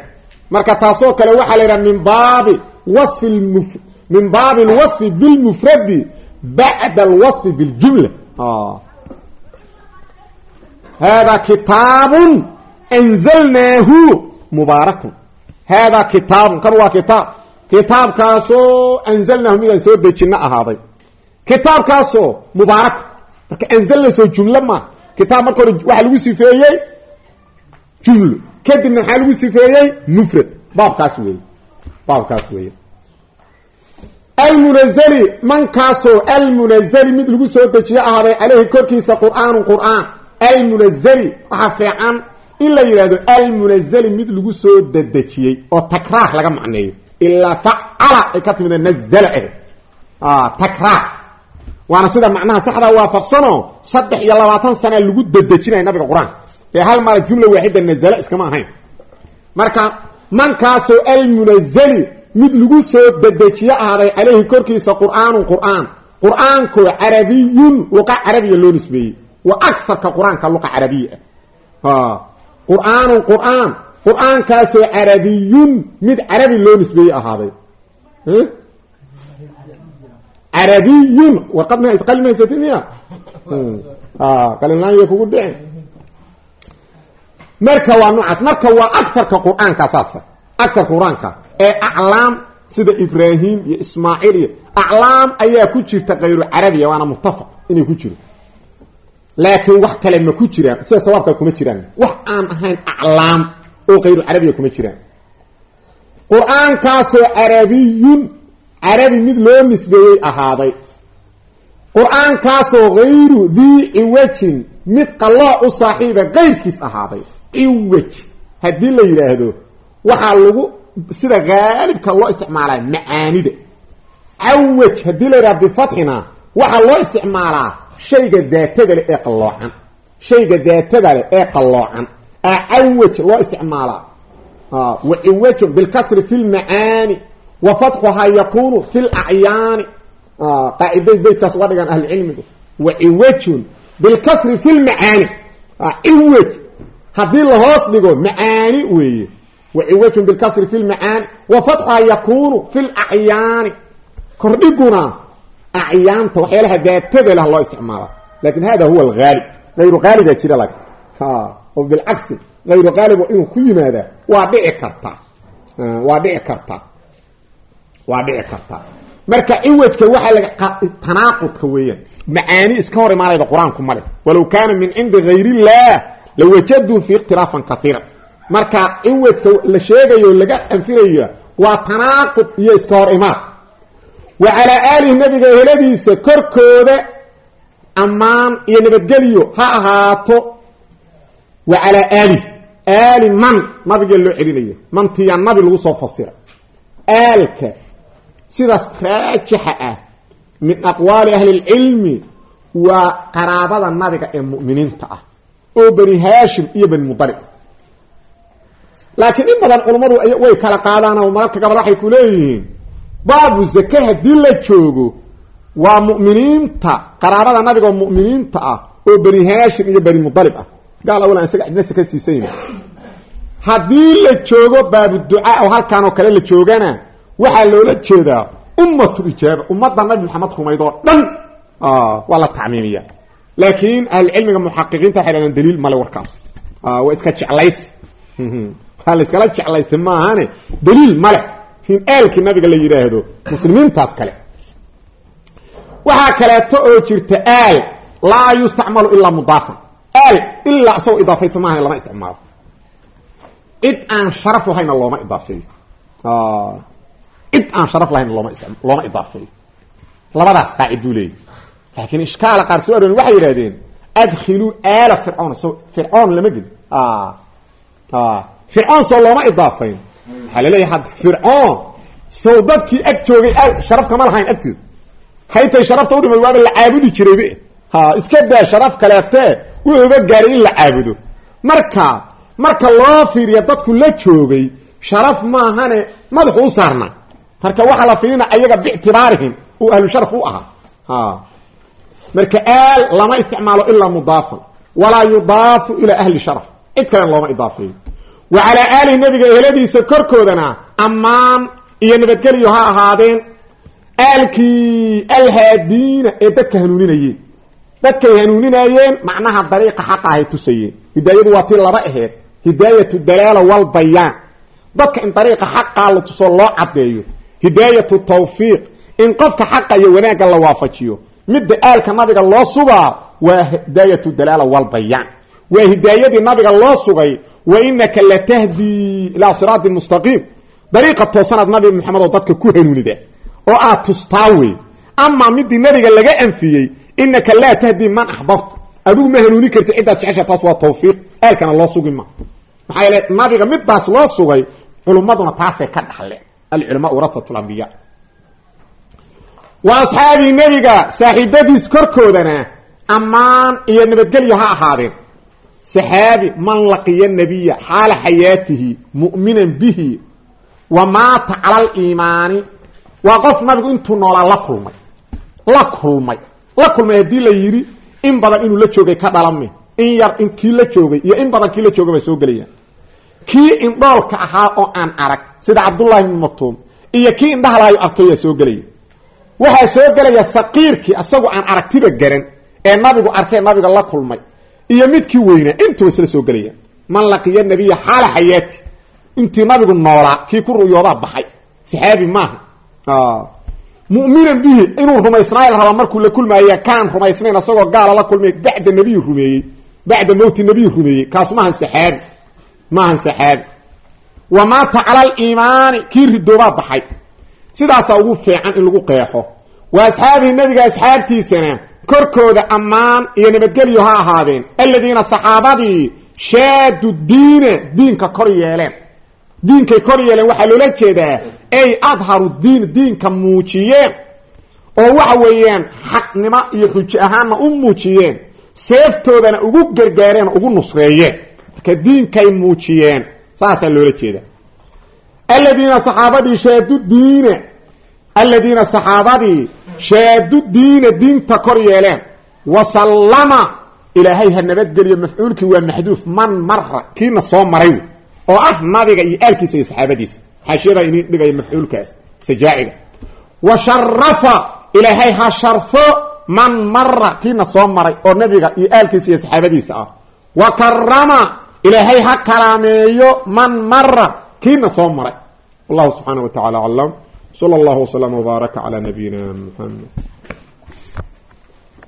Marka taasoo kale waxaa la yidhaha min baabi wasfi min baabi alwasfi bilmufradi bacda alwasfi biljumla. Hada kitaabun anzalnaahu mubaarakun. Hada kitaabun kan waa kitaab kitaabkaasoo anzalnaahu midaan soo dejino ahaaday. Kitaabkaasoo mubaarak. Marka anzalna soo jumlo maa kitaab marka hore waxaa lagu sifeeyey jumlo kadibna maxaa lagu sifeeyey mufrad. Baabkaas weeye. Baabkaas weeye. Almunazali mankaasoo almunazali mid lagu soo dejiyo ahaaday caleyhi korkiisa qur'aanu qur'aan. Almunazali waxaa fiican in la yidhahdo almunazali mid lagu soo dedejiyey oo takraar laga macneeyo ilaa facala ay ka timid nazala ah takraar waana sida macnaha saxdaa waafaqsanoo saddex iyo labaatan sana lagu dedejinaya nabiga qur'aanka ee hal mara jumla waaxida nazala iskama ahayn marka mankaasoo almunazali mid lagu soo dedejiyo ahaaday caleyhi korkiisa qur'aanun qur'aan qur'aankoo carabiyun luqa carabiya loo nisbeeyey wa agarka qur'aanka luqa carabiya ah qur'aanun qur'aan qur'aankaasoo carabiyun mid carabi loo nisbeeyey ahaaday. Carabiyun warqad ma qalin haysatid miya? Qalinlaanya kugu dhicin. Marka waa noocaas marka waa agarka qur'aanka saasa agarka qur'aanka ee aclaam sida ibraahim iyo ismaaciil iyo aclaam ayaa ku jirta kayru carabiya waana muttafaq inay ku jiro laakiin wax kale ma ku jiraan sida sawaabka kuma jiraan. Wax aan ahayn aclaam oo kayru carabiya kuma jiraan. Qur'aankaasoo carabiyun carabi mid loo nisbeeyey ahaaday. Qur'aankaasoo hayru dii ciwajin mid qallooc u saaxiiba kayrkiis ahaaday. Ciwaj haddii la yidhaahdo waxaa lagu sida haalibka loo isticmaalaa macaanida. Cawaj haddii la yidhaha bifatxina waxaa loo isticmaalaa shayga daatada leh ee qalloocan. Shayga daatada leh ee qalloocan a cawaj loo isticmaalaa wa ciwajun bilkasri fi lmacaani wa fatxuhaa yakunu fi lacyaani qaaciday beytkaas uga dhigaan ahlucilmigu wa ciwajun bilkasri fi lmacaani ciwaj haddii lahoos dhigo macaani weeye wa ciwajun bilkasri fi lmacaani wa fatxuhaa yakunu fi lacyaani kordhiguna acyaanta waxyaalaha daatada lah loo isticmaala laakiin hada huwa alhaalib ayru haaliba jira lag oo bilcagsi ayru haalib inuu ku yimaada waa dhici kartaa waa dhici kartaa waa dhici kartaa marka ciwajka waxaa laga tanaaqudka weeyaan. Macaani iska hor imaanayda qur'aanku male walow kaana min cindi gayr illah lawajaduu fi ikhtilaafan kaiira marka ciwajka la sheegayo laga anfinayo waa tanaaqud iyo iska hor imaan. Wa calaa aalihi nabiga heladiisa korkooda ammaan iyo nabadgelyo ha ahaato wa calaa aalih aali man nabigee loo celinayo. Mantiyaa nabi lagu soo fasira. Aalka sidaas raajixa ah min aqwaali ahli lcilmi waa qaraabada nabiga ee mu'miniinta ah oo bani haashim iyo bani mudalib laakiin in badan culummadu way kala qaadaan oo mararka gabal waxay ku leeyihiin baabu zake haddii la joogo waa mu'miniinta qaraabada nabiga oo mu'miniinta ah oo bani haashim iyo bani mudalib ah gaal isaga cidna saka siisayna. Haddii la joogo baabu ducaa oo halkaan oo kale la joogana waxaa loola jeedaa ummatu ijaaba ummadda nabi maxamed rumayd dhan waa la tacmiimiya laakiin ahlucilmiga muxaqiqiinta waxay dhahdeen daliil male warkaas. Waa iska jeclays. Waa la iskala jeclaystay maahane daliil male. In aalkii nabiga la yidhaahdo muslimiintaas kale. Waxaa kaleeto oo jirta aal laa yustacmalu ilaa mudaafan aal ilaa isagoo idaafaysa maahan lama isticmaalo. Cid aan sharaf lahayna looma idaafeeyo cid aan sharaf lahayna looma looma idaafeeyo labadaas qaaciduu leeyahy laakiin ishkaala qaar soo arorin waxay yidhahdeen adkhiluu aala fircoon so fircoon lama gedi fircoon soo looma idaafayn. Waxaa la leeyahay hadda fircoon sow dadkii ag joogay aal sharaf kama lahayn agtooda haytay sharafta udhimay waaba la caabudi jiraybe ha iska daa sharaf wuxuuba gaaray in la caabudo. Marka marka loo fiiriya dadku la joogay sharaf maahane madaxu u saarnaa. Marka waxaa la fiirina ayaga biictibaarihim uu ahlu sharaf u ahaa. Marka aal lama isticmaalo ilaa mudaafan. Walaa yudaafu ilaa ahli sharaf. Cid kalena looma idaafeeyo. Wa calaa aalihi nabiga eheladiisa korkoodana ammaan iyo nabadgelyo ha ahaadeen. Aalkii alhaadiina ee dadka hanuuninayeen dadkay hanuuninayeen macnaha dariiqa xaqa ahay tusayeen hidaayadu waa tii laba aheed. Hidaayatu dalaala walbayaan dadka in dariiqa xaqaa la tuso loo caddeeyo. Hidaayatu tawfiiq. In qofka xaqa iyo wanaagga la waafajiyo. Midda aalka nabiga loo sugaa waa hidaayatu dalaala walbayaan waa hidaayadii nabiga loo sugay wa inaka latahdii ilaa siraatin mustaqiim. Dariiqa toosanaad nabi maxamed oo dadka ku hanuunida. Oo aad tustaa wey amaa midii nabiga laga anfiyey inaka laa tahdi man axbabta adigu ma hanuuni karti ciddaad jecesha taas waa tawfiiq aalkana loo sugi ma maxaa yeele nabiga midaas loo sugay culummaduna taasay ka dhaxleen alculamaa warafat lambiya wa asxaabii nebiga saaxiibadiis korkoodana ammaan iyo nabadgelyo ha ahaadeen saxaabi man laqiya nabiya xaala xayaatihi mu'minan bihi wa maata cala aliimaani waa qof nabigu intuu noolaa la kulmay la kulmay la kulmay haddii la yidhi in badan inuu la joogay ka dhalame in yar in kii la joogay iyo in badan kii la joogay baa soo gelayaan. Kii indhoolka ahaa oo aan arag sida cabdullahi ibni maktuum iyo kii indhahalaayo arkayaa soo gelaya. Waxaa soo gelaya saqiirkii asagoo aan aragtiba garan ee nabigu arkay nabiga la kulmay iyo midkii weynaa intuba isla soo gelayaan. Man laqiya nabiya xaala xayaati intii nabigu noolaa kii ku ru'yoodaa baxay. Saxaabi maaha mu'minan bihi inuu rumaysnaay la rabaa markuu la kulmaaya kaan rumaysnayn asagoo gaala la kulmay bacda nebiy rumeeyey bacda mowti nebiy rumeeyey. Kaasu maahan saxaabi maahan saxaabi wa maata cala aliimaani kii ridoobaa baxay. Sidaasaa ugu fiican in lagu qeexo. Wa asxaabihi nebiga asxaabtiisana korkooda ammaan iyo nabadgelyo ha ahaadeen. Aladiina saxaabadii shaadu diina diinka kor yeeleen diinkay kor yeeleen waxaa loola jeedaa ay adharu diin diinka muujiyeen. Oo waxa weeyaan xaqnimo iyo xujo ahaanna u muujiyeen. Seeftoodana ugu gargaareen ugu nusreeyeen. Marka diinkay muujiyeen saasaa loola jeeda aladiina saxaabadii shaadu diina aladiina saxaabadii shaadu diina diinta kor yeeleen. Wasallama ilaahay ha nabadgeliyo mafcuulkii waa maxduuf man mara kiina soo maray oo ah nabiga iyo aalkiisa iyo saxaabadiisa. Xaashiyada inin dhigaya mafcuulkaas sajaaciga wa sharafa ilaahay ha sharfo man mara kiina soo maray oo nabiga iyo aalkiisa iyo saxaabadiisa ah. Wa karama ilaahay ha karaameeyo man mara kiina soo maray. Wallahu subxaana wa tacala aclam. Sala allahu waslama wbaaraka calaa nabiyina muxamed